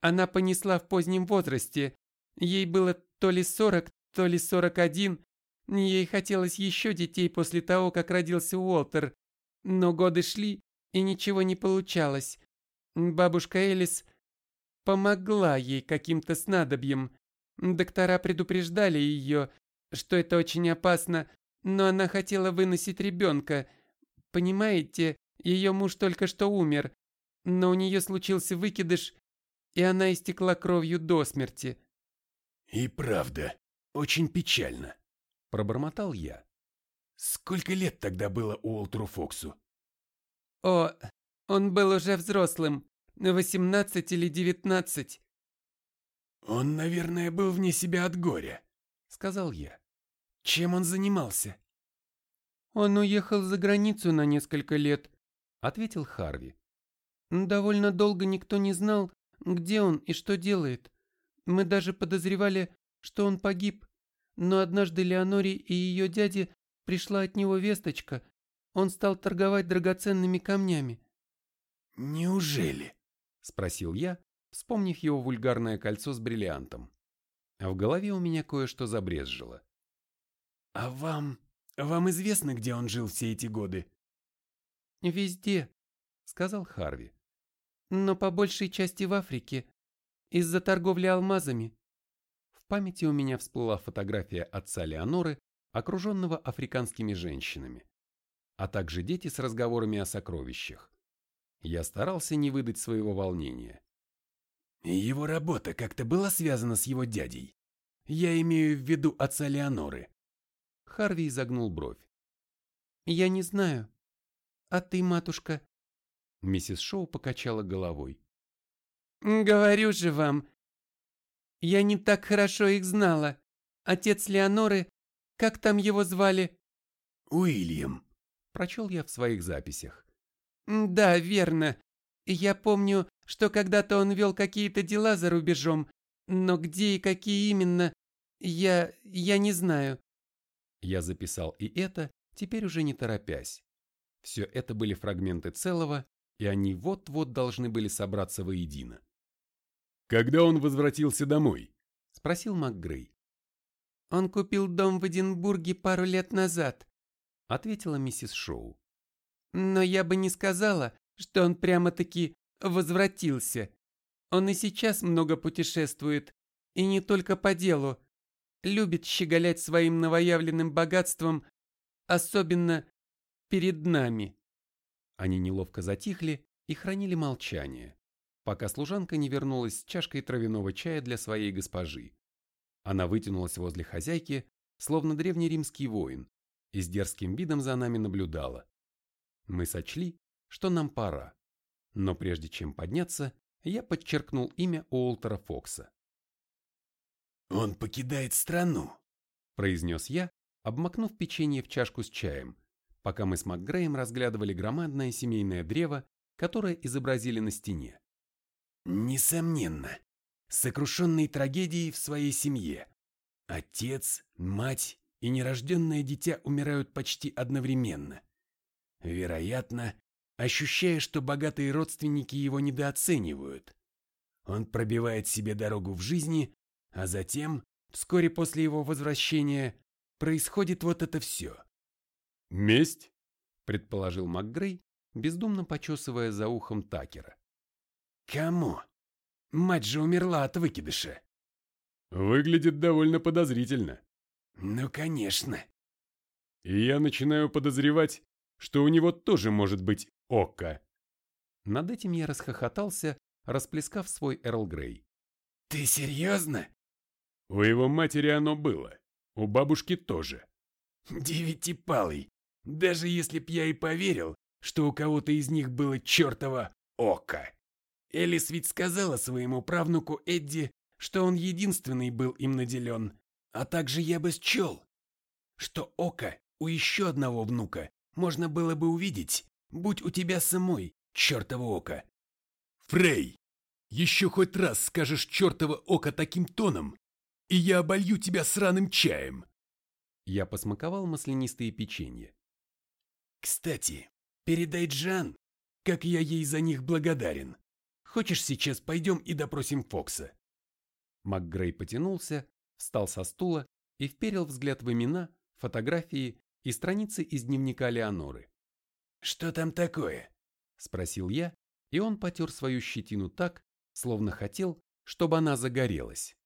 Она понесла в позднем возрасте. Ей было то ли сорок, то ли сорок один. Ей хотелось еще детей после того, как родился Уолтер. Но годы шли, и ничего не получалось. Бабушка Элис помогла ей каким-то снадобьем. Доктора предупреждали ее, что это очень опасно, но она хотела выносить ребенка. Понимаете, ее муж только что умер, но у нее случился выкидыш, и она истекла кровью до смерти. «И правда, очень печально», — пробормотал я. «Сколько лет тогда было Уолтеру Фоксу?» «О, он был уже взрослым, восемнадцать или девятнадцать». «Он, наверное, был вне себя от горя», — сказал я. «Чем он занимался?» «Он уехал за границу на несколько лет», — ответил Харви. «Довольно долго никто не знал, где он и что делает. Мы даже подозревали, что он погиб. Но однажды Леоноре и ее дяде пришла от него весточка. Он стал торговать драгоценными камнями. «Неужели?» – спросил я, вспомнив его вульгарное кольцо с бриллиантом. А в голове у меня кое-что забрезжило. «А вам... вам известно, где он жил все эти годы?» «Везде», — сказал Харви. «Но по большей части в Африке, из-за торговли алмазами. В памяти у меня всплыла фотография отца Леоноры, окруженного африканскими женщинами, а также дети с разговорами о сокровищах. Я старался не выдать своего волнения. Его работа как-то была связана с его дядей. Я имею в виду отца Леоноры. Харви изогнул бровь. Я не знаю. А ты, матушка? Миссис Шоу покачала головой. Говорю же вам, я не так хорошо их знала. Отец Леоноры, как там его звали? Уильям, прочел я в своих записях. Да, верно. Я помню, что когда-то он вел какие-то дела за рубежом, но где и какие именно, я... я не знаю. Я записал и это, теперь уже не торопясь. Все это были фрагменты целого, и они вот-вот должны были собраться воедино. «Когда он возвратился домой?» – спросил МакГрей. «Он купил дом в Эдинбурге пару лет назад», – ответила миссис Шоу. «Но я бы не сказала, что он прямо-таки возвратился. Он и сейчас много путешествует, и не только по делу. Любит щеголять своим новоявленным богатством, особенно перед нами». Они неловко затихли и хранили молчание пока служанка не вернулась с чашкой травяного чая для своей госпожи. Она вытянулась возле хозяйки, словно древний римский воин, и с дерзким видом за нами наблюдала. Мы сочли, что нам пора, но прежде чем подняться, я подчеркнул имя Уолтера Фокса. «Он покидает страну», – произнес я, обмакнув печенье в чашку с чаем, пока мы с МакГреем разглядывали громадное семейное древо, которое изобразили на стене. Несомненно, сокрушенный трагедией в своей семье. Отец, мать и нерожденное дитя умирают почти одновременно. Вероятно, ощущая, что богатые родственники его недооценивают. Он пробивает себе дорогу в жизни, а затем, вскоре после его возвращения, происходит вот это все. «Месть?» – предположил МакГрей, бездумно почесывая за ухом Такера. «Кому? Мать же умерла от выкидыша». «Выглядит довольно подозрительно». «Ну, конечно». «И я начинаю подозревать, что у него тоже может быть око». Над этим я расхохотался, расплескав свой Эрл Грей. «Ты серьезно?» У его матери оно было, у бабушки тоже. Девятипалый, даже если б я и поверил, что у кого-то из них было чертово око. Элис ведь сказала своему правнуку Эдди, что он единственный был им наделен, а также я бы счел, что око у еще одного внука можно было бы увидеть, будь у тебя самой чертово око. Фрей, еще хоть раз скажешь чертово око таким тоном, и я оболью тебя сраным чаем. Я посмаковал маслянистые печенья. Кстати, передай Джан, как я ей за них благодарен. Хочешь, сейчас пойдем и допросим Фокса?» МакГрей потянулся, встал со стула и вперил взгляд в имена, фотографии и страницы из дневника Леоноры. «Что там такое?» – спросил я, и он потер свою щетину так, словно хотел, чтобы она загорелась.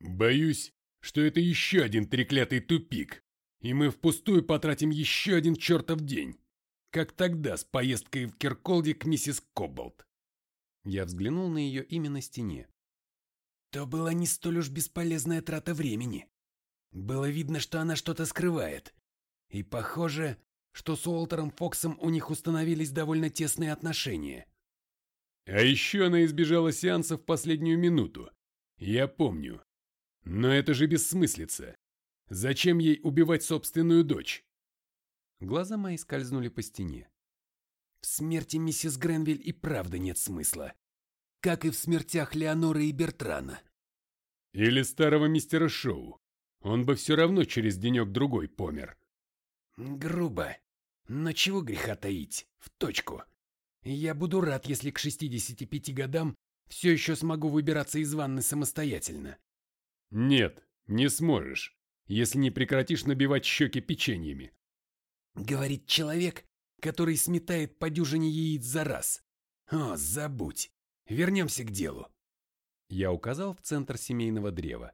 «Боюсь, что это еще один треклятый тупик, и мы впустую потратим еще один чертов день, как тогда с поездкой в Кирколде к миссис Кобалт. Я взглянул на ее имя на стене. То была не столь уж бесполезная трата времени. Было видно, что она что-то скрывает. И похоже, что с Уолтером Фоксом у них установились довольно тесные отношения. А еще она избежала сеанса в последнюю минуту. Я помню. Но это же бессмыслица. Зачем ей убивать собственную дочь? Глаза мои скользнули по стене. В смерти миссис Гренвиль и правда нет смысла. Как и в смертях Леоноры и Бертрана. Или старого мистера Шоу. Он бы все равно через денек-другой помер. Грубо. Но чего греха таить? В точку. Я буду рад, если к 65 годам все еще смогу выбираться из ванны самостоятельно. Нет, не сможешь, если не прекратишь набивать щеки печеньями. Говорит человек, который сметает по дюжине яиц за раз. О, забудь. Вернемся к делу. Я указал в центр семейного древа.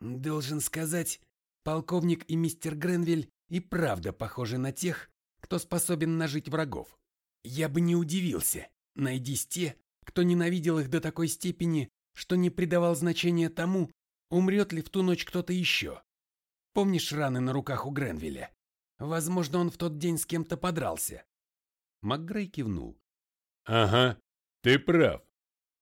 Должен сказать, полковник и мистер Гренвиль и правда похожи на тех, кто способен нажить врагов. Я бы не удивился, найдись те, кто ненавидел их до такой степени, что не придавал значения тому, умрет ли в ту ночь кто-то еще. Помнишь раны на руках у Гренвилля? Возможно, он в тот день с кем-то подрался. МакГрей кивнул. Ага, ты прав.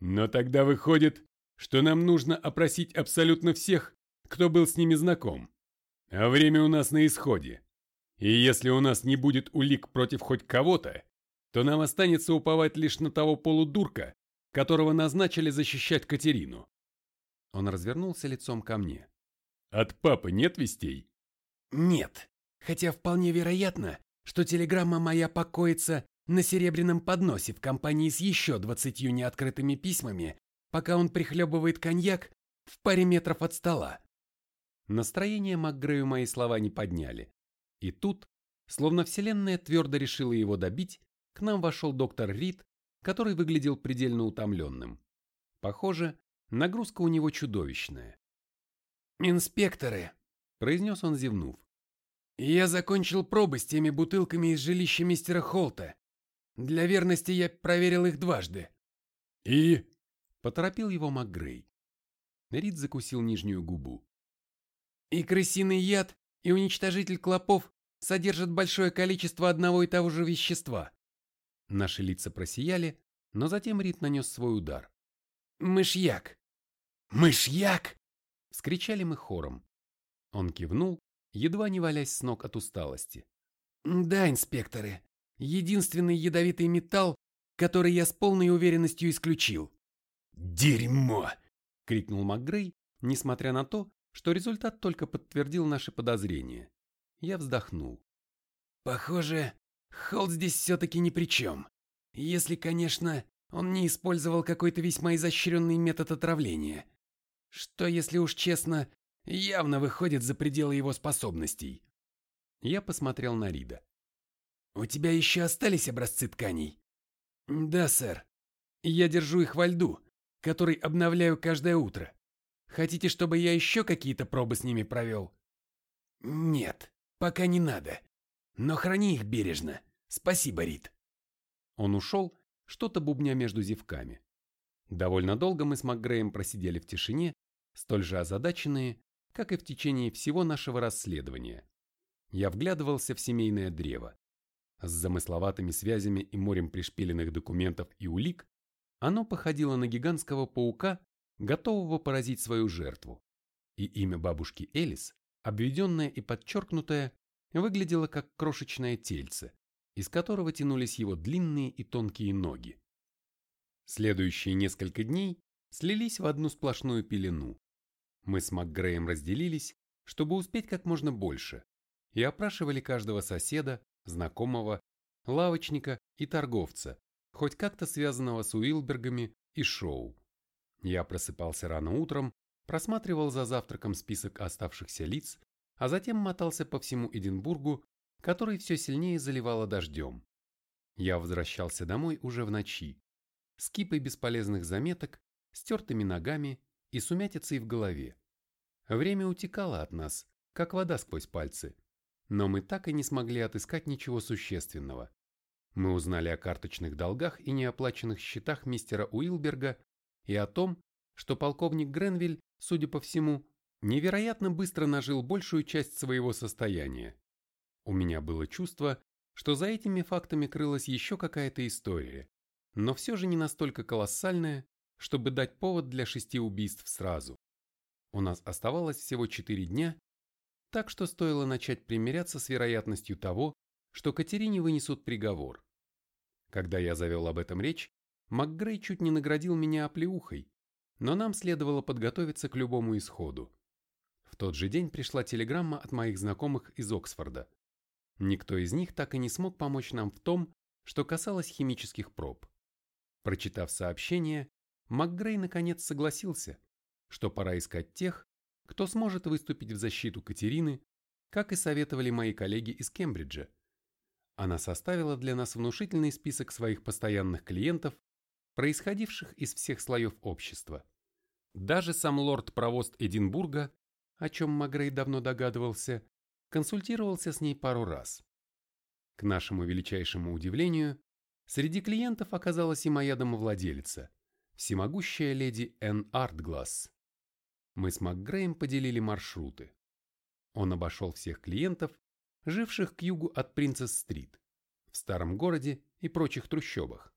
Но тогда выходит, что нам нужно опросить абсолютно всех, кто был с ними знаком. А время у нас на исходе. И если у нас не будет улик против хоть кого-то, то нам останется уповать лишь на того полудурка, которого назначили защищать Катерину. Он развернулся лицом ко мне. От папы нет вестей? Нет. Хотя вполне вероятно, что телеграмма моя покоится на серебряном подносе в компании с еще двадцатью неоткрытыми письмами, пока он прихлебывает коньяк в паре метров от стола. Настроение МакГрею мои слова не подняли. И тут, словно вселенная твердо решила его добить, к нам вошел доктор Рид, который выглядел предельно утомленным. Похоже, нагрузка у него чудовищная. «Инспекторы», — произнес он, зевнув, я закончил пробы с теми бутылками из жилища мистера Холта. Для верности я проверил их дважды. И? Поторопил его МакГрей. Рид закусил нижнюю губу. И крысиный яд, и уничтожитель клопов содержат большое количество одного и того же вещества. Наши лица просияли, но затем Рид нанес свой удар. «Мышьяк!» «Мышьяк!» — вскричали мы хором. Он кивнул, едва не валясь с ног от усталости. «Да, инспекторы, единственный ядовитый металл, который я с полной уверенностью исключил. «Дерьмо!» — крикнул МакГрей, несмотря на то, что результат только подтвердил наши подозрения. Я вздохнул. «Похоже, Холл здесь все-таки ни при чем. Если, конечно, он не использовал какой-то весьма изощренный метод отравления. Что, если уж честно, явно выходит за пределы его способностей». Я посмотрел на Рида. «У тебя еще остались образцы тканей?» «Да, сэр. Я держу их во льду, который обновляю каждое утро. Хотите, чтобы я еще какие-то пробы с ними провел?» «Нет, пока не надо. Но храни их бережно. Спасибо, Рид». Он ушел, что-то бубня между зевками. Довольно долго мы с МакГреем просидели в тишине, столь же озадаченные, как и в течение всего нашего расследования. Я вглядывался в семейное древо. С замысловатыми связями и морем пришпиленных документов и улик оно походило на гигантского паука, готового поразить свою жертву. И имя бабушки Элис, обведенное и подчеркнутое, выглядело как крошечное тельце, из которого тянулись его длинные и тонкие ноги. Следующие несколько дней слились в одну сплошную пелену. Мы с МакГреем разделились, чтобы успеть как можно больше, и опрашивали каждого соседа, знакомого, лавочника и торговца, хоть как-то связанного с Уилбергами и шоу. Я просыпался рано утром, просматривал за завтраком список оставшихся лиц, а затем мотался по всему Эдинбургу, который все сильнее заливало дождем. Я возвращался домой уже в ночи, с кипой бесполезных заметок, стертыми ногами и сумятицей в голове. Время утекало от нас, как вода сквозь пальцы, но мы так и не смогли отыскать ничего существенного. Мы узнали о карточных долгах и неоплаченных счетах мистера Уилберга и о том, что полковник Гренвиль, судя по всему, невероятно быстро нажил большую часть своего состояния. У меня было чувство, что за этими фактами крылась еще какая-то история, но все же не настолько колоссальная, чтобы дать повод для шести убийств сразу. У нас оставалось всего четыре дня, так что стоило начать примиряться с вероятностью того, что Катерине вынесут приговор. Когда я завел об этом речь, МакГрей чуть не наградил меня оплеухой, но нам следовало подготовиться к любому исходу. В тот же день пришла телеграмма от моих знакомых из Оксфорда. Никто из них так и не смог помочь нам в том, что касалось химических проб. Прочитав сообщение, МакГрей наконец согласился, что пора искать тех, кто сможет выступить в защиту Катерины, как и советовали мои коллеги из Кембриджа. Она составила для нас внушительный список своих постоянных клиентов, происходивших из всех слоев общества. Даже сам лорд-провост Эдинбурга, о чем Магрей давно догадывался, консультировался с ней пару раз. К нашему величайшему удивлению, среди клиентов оказалась и моя домовладелица, всемогущая леди Энн Артгласс. Мы с МакГреем поделили маршруты. Он обошел всех клиентов, живших к югу от Принцесс-стрит, в старом городе и прочих трущобах,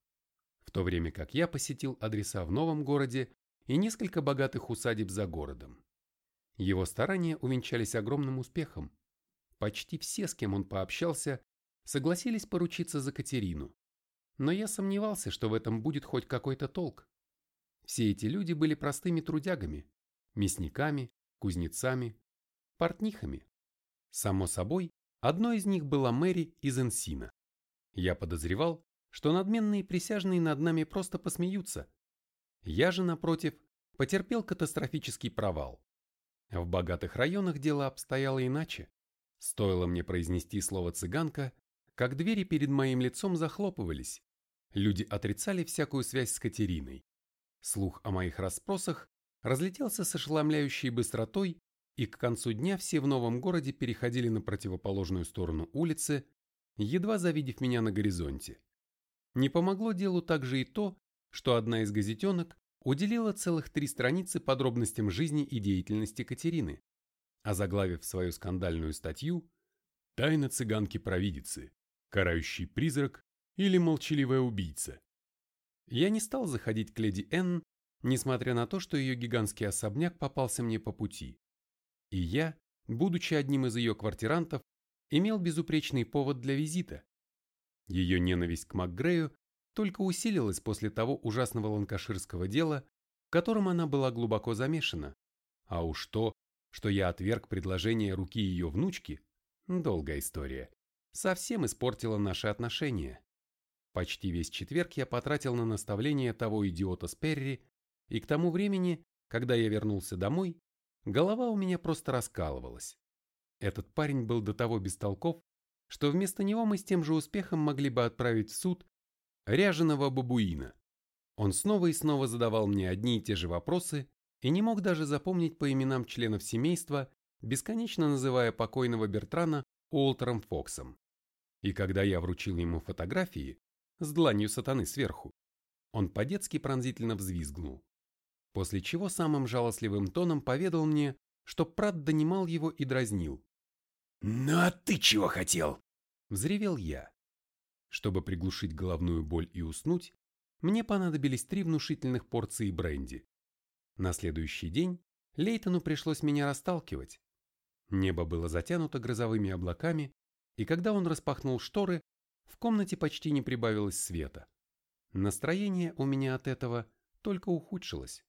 то время как я посетил адреса в новом городе и несколько богатых усадеб за городом. Его старания увенчались огромным успехом. Почти все, с кем он пообщался, согласились поручиться за Катерину. Но я сомневался, что в этом будет хоть какой-то толк. Все эти люди были простыми трудягами, мясниками, кузнецами, портнихами. Само собой, одной из них была Мэри из Энсина. Я подозревал, что надменные присяжные над нами просто посмеются. Я же, напротив, потерпел катастрофический провал. В богатых районах дело обстояло иначе. Стоило мне произнести слово «цыганка», как двери перед моим лицом захлопывались. Люди отрицали всякую связь с Катериной. Слух о моих расспросах разлетелся с ошеломляющей быстротой, и к концу дня все в новом городе переходили на противоположную сторону улицы, едва завидев меня на горизонте. Не помогло делу также и то, что одна из газетенок уделила целых три страницы подробностям жизни и деятельности Катерины, озаглавив свою скандальную статью «Тайна цыганки-провидицы. Карающий призрак или молчаливая убийца». Я не стал заходить к леди Энн, несмотря на то, что ее гигантский особняк попался мне по пути. И я, будучи одним из ее квартирантов, имел безупречный повод для визита. Ее ненависть к МакГрею только усилилась после того ужасного ланкаширского дела, котором она была глубоко замешана. А уж то, что я отверг предложение руки ее внучки, долгая история, совсем испортила наши отношения. Почти весь четверг я потратил на наставление того идиота Сперри, и к тому времени, когда я вернулся домой, голова у меня просто раскалывалась. Этот парень был до того бестолков, что вместо него мы с тем же успехом могли бы отправить в суд ряженого бабуина. Он снова и снова задавал мне одни и те же вопросы и не мог даже запомнить по именам членов семейства, бесконечно называя покойного Бертрана Уолтером Фоксом. И когда я вручил ему фотографии с дланью сатаны сверху, он по-детски пронзительно взвизгнул. После чего самым жалостливым тоном поведал мне, что Прат донимал его и дразнил. «Ну а ты чего хотел?» – взревел я. Чтобы приглушить головную боль и уснуть, мне понадобились три внушительных порции бренди. На следующий день Лейтону пришлось меня расталкивать. Небо было затянуто грозовыми облаками, и когда он распахнул шторы, в комнате почти не прибавилось света. Настроение у меня от этого только ухудшилось.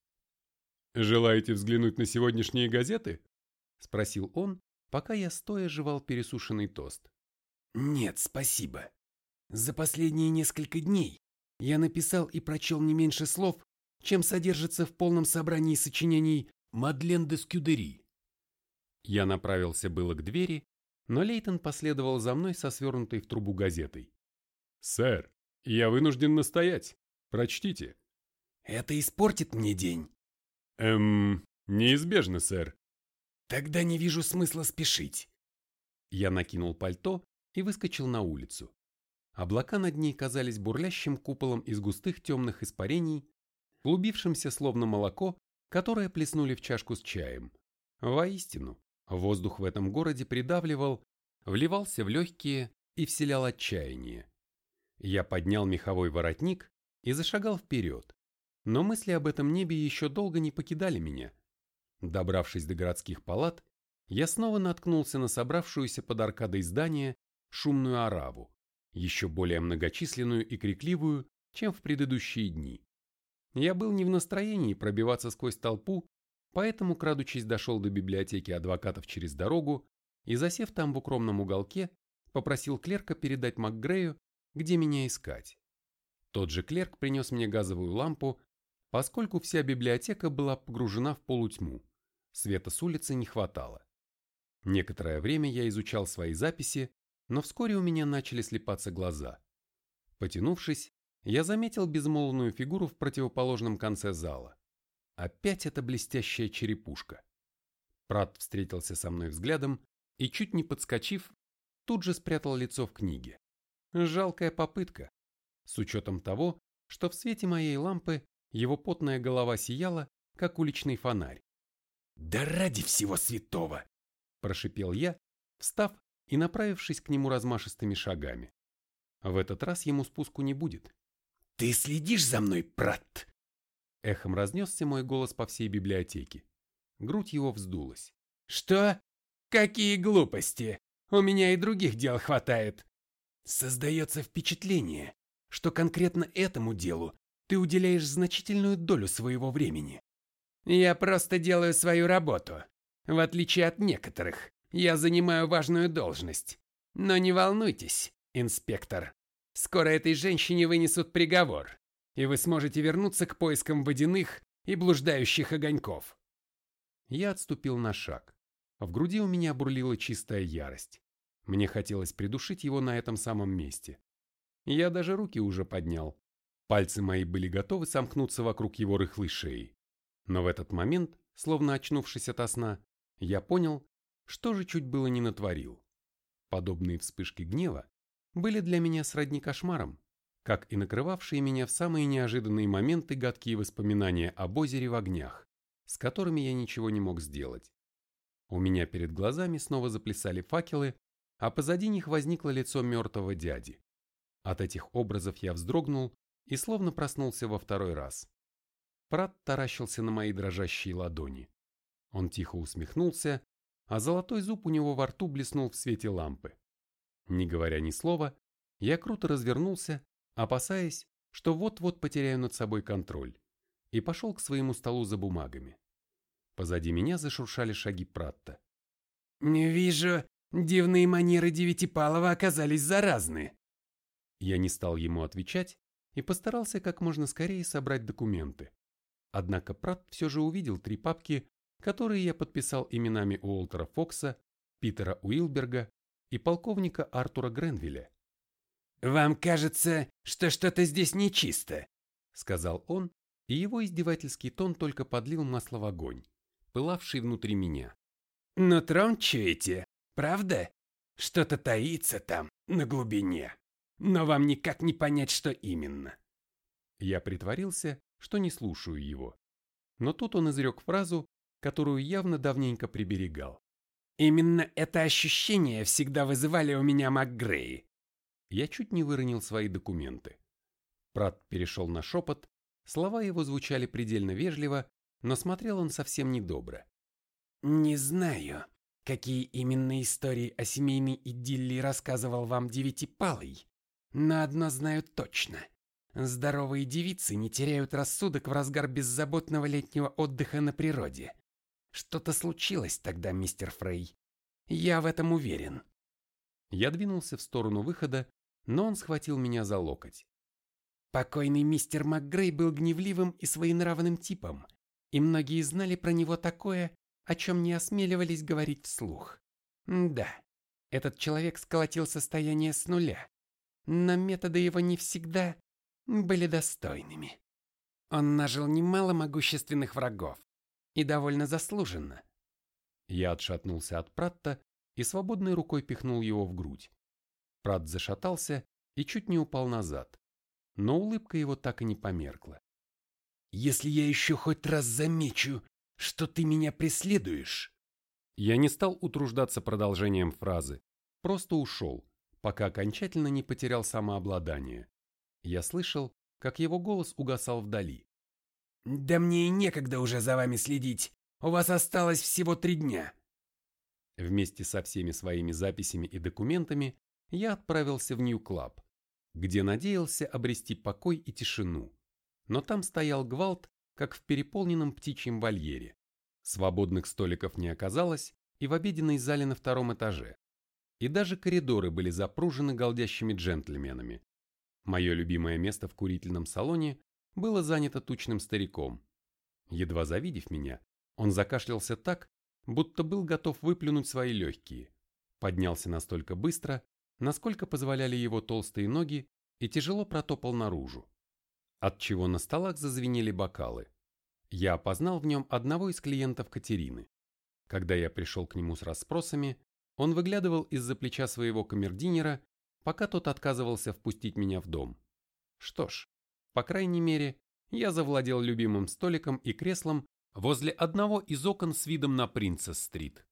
«Желаете взглянуть на сегодняшние газеты?» – спросил он, пока я стоя жевал пересушенный тост. «Нет, спасибо. За последние несколько дней я написал и прочел не меньше слов, чем содержится в полном собрании сочинений Мадлен де Скюдери. Я направился было к двери, но Лейтон последовал за мной со свернутой в трубу газетой. «Сэр, я вынужден настоять. Прочтите». «Это испортит мне день». «Эм, неизбежно, сэр». «Тогда не вижу смысла спешить». Я накинул пальто и выскочил на улицу. Облака над ней казались бурлящим куполом из густых темных испарений, клубившимся словно молоко, которое плеснули в чашку с чаем. Воистину, воздух в этом городе придавливал, вливался в легкие и вселял отчаяние. Я поднял меховой воротник и зашагал вперед, но мысли об этом небе еще долго не покидали меня. Добравшись до городских палат, я снова наткнулся на собравшуюся под аркадой здания шумную ораву еще более многочисленную и крикливую, чем в предыдущие дни. Я был не в настроении пробиваться сквозь толпу, поэтому, крадучись, дошел до библиотеки адвокатов через дорогу и, засев там в укромном уголке, попросил клерка передать МакГрею, где меня искать. Тот же клерк принес мне газовую лампу, поскольку вся библиотека была погружена в полутьму, света с улицы не хватало. Некоторое время я изучал свои записи, но вскоре у меня начали слепаться глаза. Потянувшись, я заметил безмолвную фигуру в противоположном конце зала. Опять эта блестящая черепушка. Прат встретился со мной взглядом и, чуть не подскочив, тут же спрятал лицо в книге. Жалкая попытка, с учетом того, что в свете моей лампы его потная голова сияла, как уличный фонарь. «Да ради всего святого!» – прошипел я, встав и направившись к нему размашистыми шагами. В этот раз ему спуску не будет. «Ты следишь за мной, Пратт?» Эхом разнесся мой голос по всей библиотеке. Грудь его вздулась. «Что? Какие глупости! У меня и других дел хватает!» Создается впечатление, что конкретно этому делу ты уделяешь значительную долю своего времени. Я просто делаю свою работу, в отличие от некоторых, я занимаю важную должность. Но не волнуйтесь, инспектор. Скоро этой женщине вынесут приговор, и вы сможете вернуться к поискам водяных и блуждающих огоньков. Я отступил на шаг. В груди у меня бурлила чистая ярость. Мне хотелось придушить его на этом самом месте. Я даже руки уже поднял. Пальцы мои были готовы сомкнуться вокруг его рыхлой шеи. Но в этот момент, словно очнувшись ото сна, я понял, что же чуть было не натворил. Подобные вспышки гнева были для меня сродни кошмаром, как и накрывавшие меня в самые неожиданные моменты гадкие воспоминания об озере в огнях, с которыми я ничего не мог сделать. У меня перед глазами снова заплясали факелы, а позади них возникло лицо мертвого дяди. От этих образов я вздрогнул и словно проснулся во второй раз. Прат таращился на мои дрожащие ладони. Он тихо усмехнулся а золотой зуб у него во рту блеснул в свете лампы. Не говоря ни слова, я круто развернулся, опасаясь, что вот-вот потеряю над собой контроль, и пошел к своему столу за бумагами. Позади меня зашуршали шаги Пратта. «Вижу, дивные манеры Девятипалова оказались заразны». Я не стал ему отвечать и постарался как можно скорее собрать документы. Однако Пратт все же увидел три папки, которые я подписал именами Уолтера Фокса, Питера Уилберга и полковника Артура Гренвилля. «Вам кажется, что что-то здесь нечисто», — сказал он, и его издевательский тон только подлил масло в огонь, пылавший внутри меня. «Нутром чуете, правда? Что-то таится там, на глубине, но вам никак не понять, что именно». Я притворился, что не слушаю его. Но тут он изрек фразу, которую явно давненько приберегал. «Именно это ощущение всегда вызывали у меня МакГрей. Я чуть не выронил свои документы. Прат перешел на шепот, слова его звучали предельно вежливо, но смотрел он совсем недобро. «Не знаю, какие именно истории о семейной идиллии рассказывал вам Девятипалый, но одно знаю точно. Здоровые девицы не теряют рассудок в разгар беззаботного летнего отдыха на природе. Что-то случилось тогда, мистер Фрей. Я в этом уверен». Я двинулся в сторону выхода, но он схватил меня за локоть. Покойный мистер МакГрей был гневливым и своенравным типом, и многие знали про него такое, о чем не осмеливались говорить вслух. Да, этот человек сколотил состояние с нуля, но методы его не всегда были достойными. Он нажил немало могущественных врагов, и довольно заслуженно. Я отшатнулся от Пратта и свободной рукой пихнул его в грудь. Прат зашатался и чуть не упал назад, но улыбка его так и не померкла. «Если я еще хоть раз замечу, что ты меня преследуешь...» Я не стал утруждаться продолжением фразы, просто ушел, пока окончательно не потерял самообладание. Я слышал, как его голос угасал вдали. «Да мне и некогда уже за вами следить. У вас осталось всего три дня». Вместе со всеми своими записями и документами я отправился в Нью-Клаб, где надеялся обрести покой и тишину. Но там стоял гвалт, как в переполненном птичьем вольере. Свободных столиков не оказалось и в обеденной зале на втором этаже. И даже коридоры были запружены голдящими джентльменами. Мое любимое место в курительном салоне было занято тучным стариком. Едва завидев меня, он закашлялся так, будто был готов выплюнуть свои легкие. Поднялся настолько быстро, насколько позволяли его толстые ноги, и тяжело протопал наружу. Отчего на столах зазвенели бокалы. Я опознал в нем одного из клиентов Катерины. Когда я пришел к нему с расспросами, он выглядывал из-за плеча своего камердинера, пока тот отказывался впустить меня в дом. Что ж, по крайней мере, я завладел любимым столиком и креслом возле одного из окон с видом на Принцесс-стрит.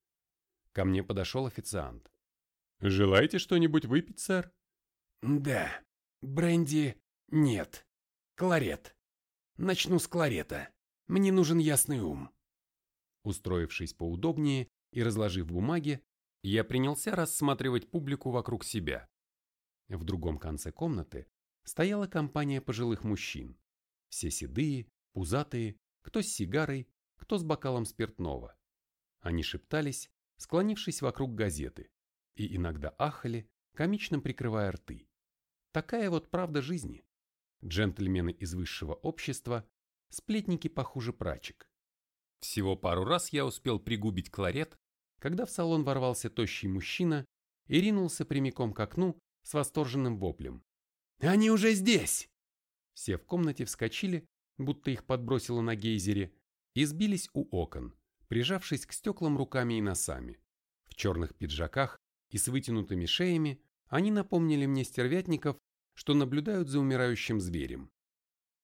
Ко мне подошел официант. «Желаете что-нибудь выпить, сэр?» «Да. Бренди нет. Кларет. Начну с кларета. Мне нужен ясный ум». Устроившись поудобнее и разложив бумаги, я принялся рассматривать публику вокруг себя. В другом конце комнаты стояла компания пожилых мужчин. Все седые, пузатые, кто с сигарой, кто с бокалом спиртного. Они шептались, склонившись вокруг газеты, и иногда ахали, комично прикрывая рты. Такая вот правда жизни. Джентльмены из высшего общества, сплетники похуже прачек. Всего пару раз я успел пригубить кларет, когда в салон ворвался тощий мужчина и ринулся прямиком к окну с восторженным воплем. «Они уже здесь!» Все в комнате вскочили, будто их подбросило на гейзере, и сбились у окон, прижавшись к стеклам руками и носами. В черных пиджаках и с вытянутыми шеями они напомнили мне стервятников, что наблюдают за умирающим зверем.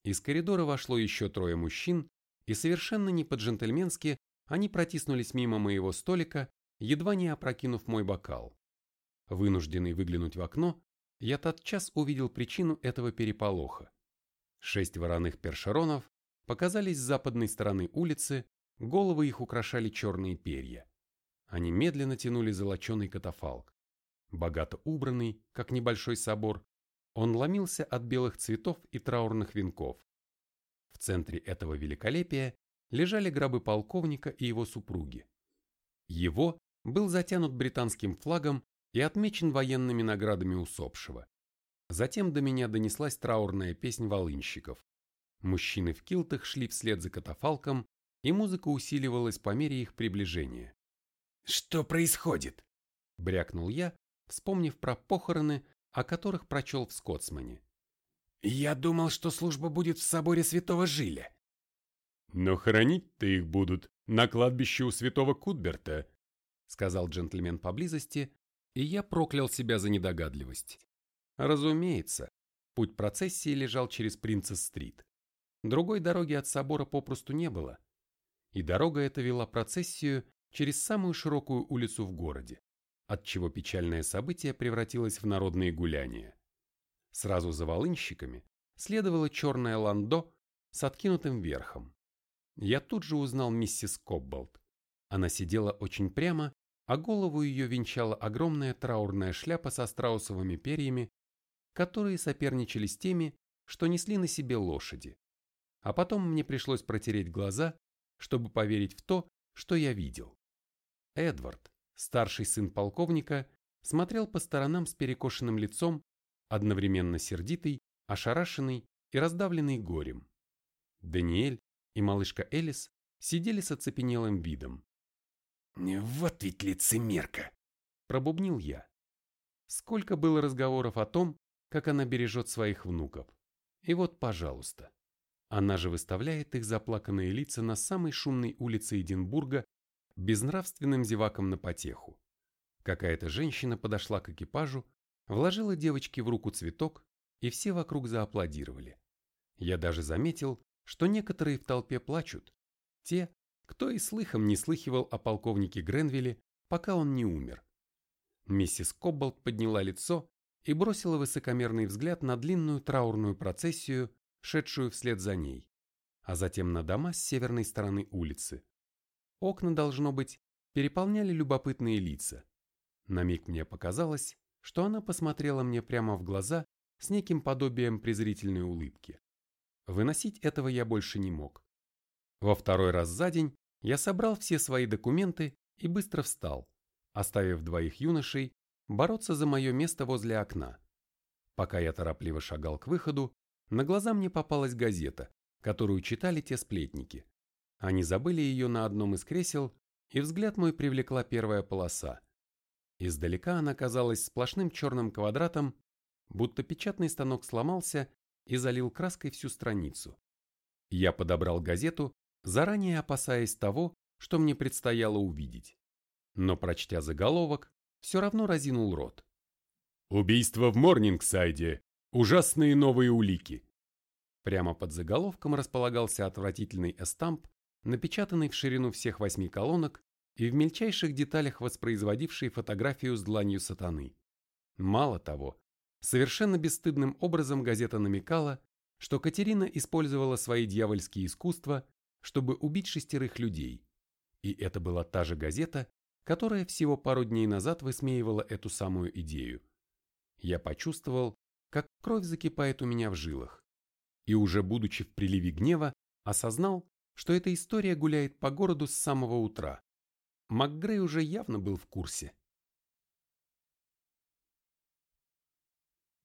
Из коридора вошло еще трое мужчин, и совершенно не по-джентльменски они протиснулись мимо моего столика, едва не опрокинув мой бокал. Вынужденный выглянуть в окно, я тотчас увидел причину этого переполоха. Шесть вороных першеронов показались с западной стороны улицы, головы их украшали черные перья. Они медленно тянули золоченый катафалк. Богато убранный, как небольшой собор, он ломился от белых цветов и траурных венков. В центре этого великолепия лежали гробы полковника и его супруги. Его был затянут британским флагом и отмечен военными наградами усопшего. Затем до меня донеслась траурная песнь волынщиков. Мужчины в килтах шли вслед за катафалком, и музыка усиливалась по мере их приближения. «Что происходит?» – брякнул я, вспомнив про похороны, о которых прочел в Скотсмане. «Я думал, что служба будет в соборе святого Жиля». «Но хоронить-то их будут на кладбище у святого Кутберта», – сказал джентльмен поблизости, и я проклял себя за недогадливость. Разумеется, путь процессии лежал через Принцесс-стрит. Другой дороги от собора попросту не было. И дорога эта вела процессию через самую широкую улицу в городе, отчего печальное событие превратилось в народные гуляния. Сразу за волынщиками следовало черное ландо с откинутым верхом. Я тут же узнал миссис Кобболт. Она сидела очень прямо, а голову ее венчала огромная траурная шляпа со страусовыми перьями которые соперничали с теми, что несли на себе лошади. А потом мне пришлось протереть глаза, чтобы поверить в то, что я видел. Эдвард, старший сын полковника, смотрел по сторонам с перекошенным лицом, одновременно сердитый, ошарашенный и раздавленный горем. Даниэль и малышка Элис сидели с оцепенелым видом. «Вот ведь лицемерка!» – пробубнил я. Сколько было разговоров о том, как она бережет своих внуков. И вот, пожалуйста. Она же выставляет их заплаканные лица на самой шумной улице Эдинбурга безнравственным зевакам на потеху. Какая-то женщина подошла к экипажу, вложила девочке в руку цветок, и все вокруг зааплодировали. Я даже заметил, что некоторые в толпе плачут. Те, кто и слыхом не слыхивал о полковнике Гренвилле, пока он не умер. Миссис Кобболт подняла лицо и бросила высокомерный взгляд на длинную траурную процессию, шедшую вслед за ней, а затем на дома с северной стороны улицы. Окна, должно быть, переполняли любопытные лица. На миг мне показалось, что она посмотрела мне прямо в глаза с неким подобием презрительной улыбки. Выносить этого я больше не мог. Во второй раз за день я собрал все свои документы и быстро встал, оставив двоих юношей бороться за мое место возле окна. Пока я торопливо шагал к выходу, на глаза мне попалась газета, которую читали те сплетники. Они забыли ее на одном из кресел, и взгляд мой привлекла первая полоса. Издалека она казалась сплошным черным квадратом, будто печатный станок сломался и залил краской всю страницу. Я подобрал газету, заранее опасаясь того, что мне предстояло увидеть. Но прочтя заголовок, все равно разинул рот. «Убийство в Морнингсайде! Ужасные новые улики!» Прямо под заголовком располагался отвратительный эстамп, напечатанный в ширину всех восьми колонок и в мельчайших деталях воспроизводивший фотографию с дланью сатаны. Мало того, совершенно бесстыдным образом газета намекала, что Катерина использовала свои дьявольские искусства, чтобы убить шестерых людей. И это была та же газета, которая всего пару дней назад высмеивала эту самую идею. Я почувствовал, как кровь закипает у меня в жилах, и уже будучи в приливе гнева, осознал, что эта история гуляет по городу с самого утра. МакГрей уже явно был в курсе.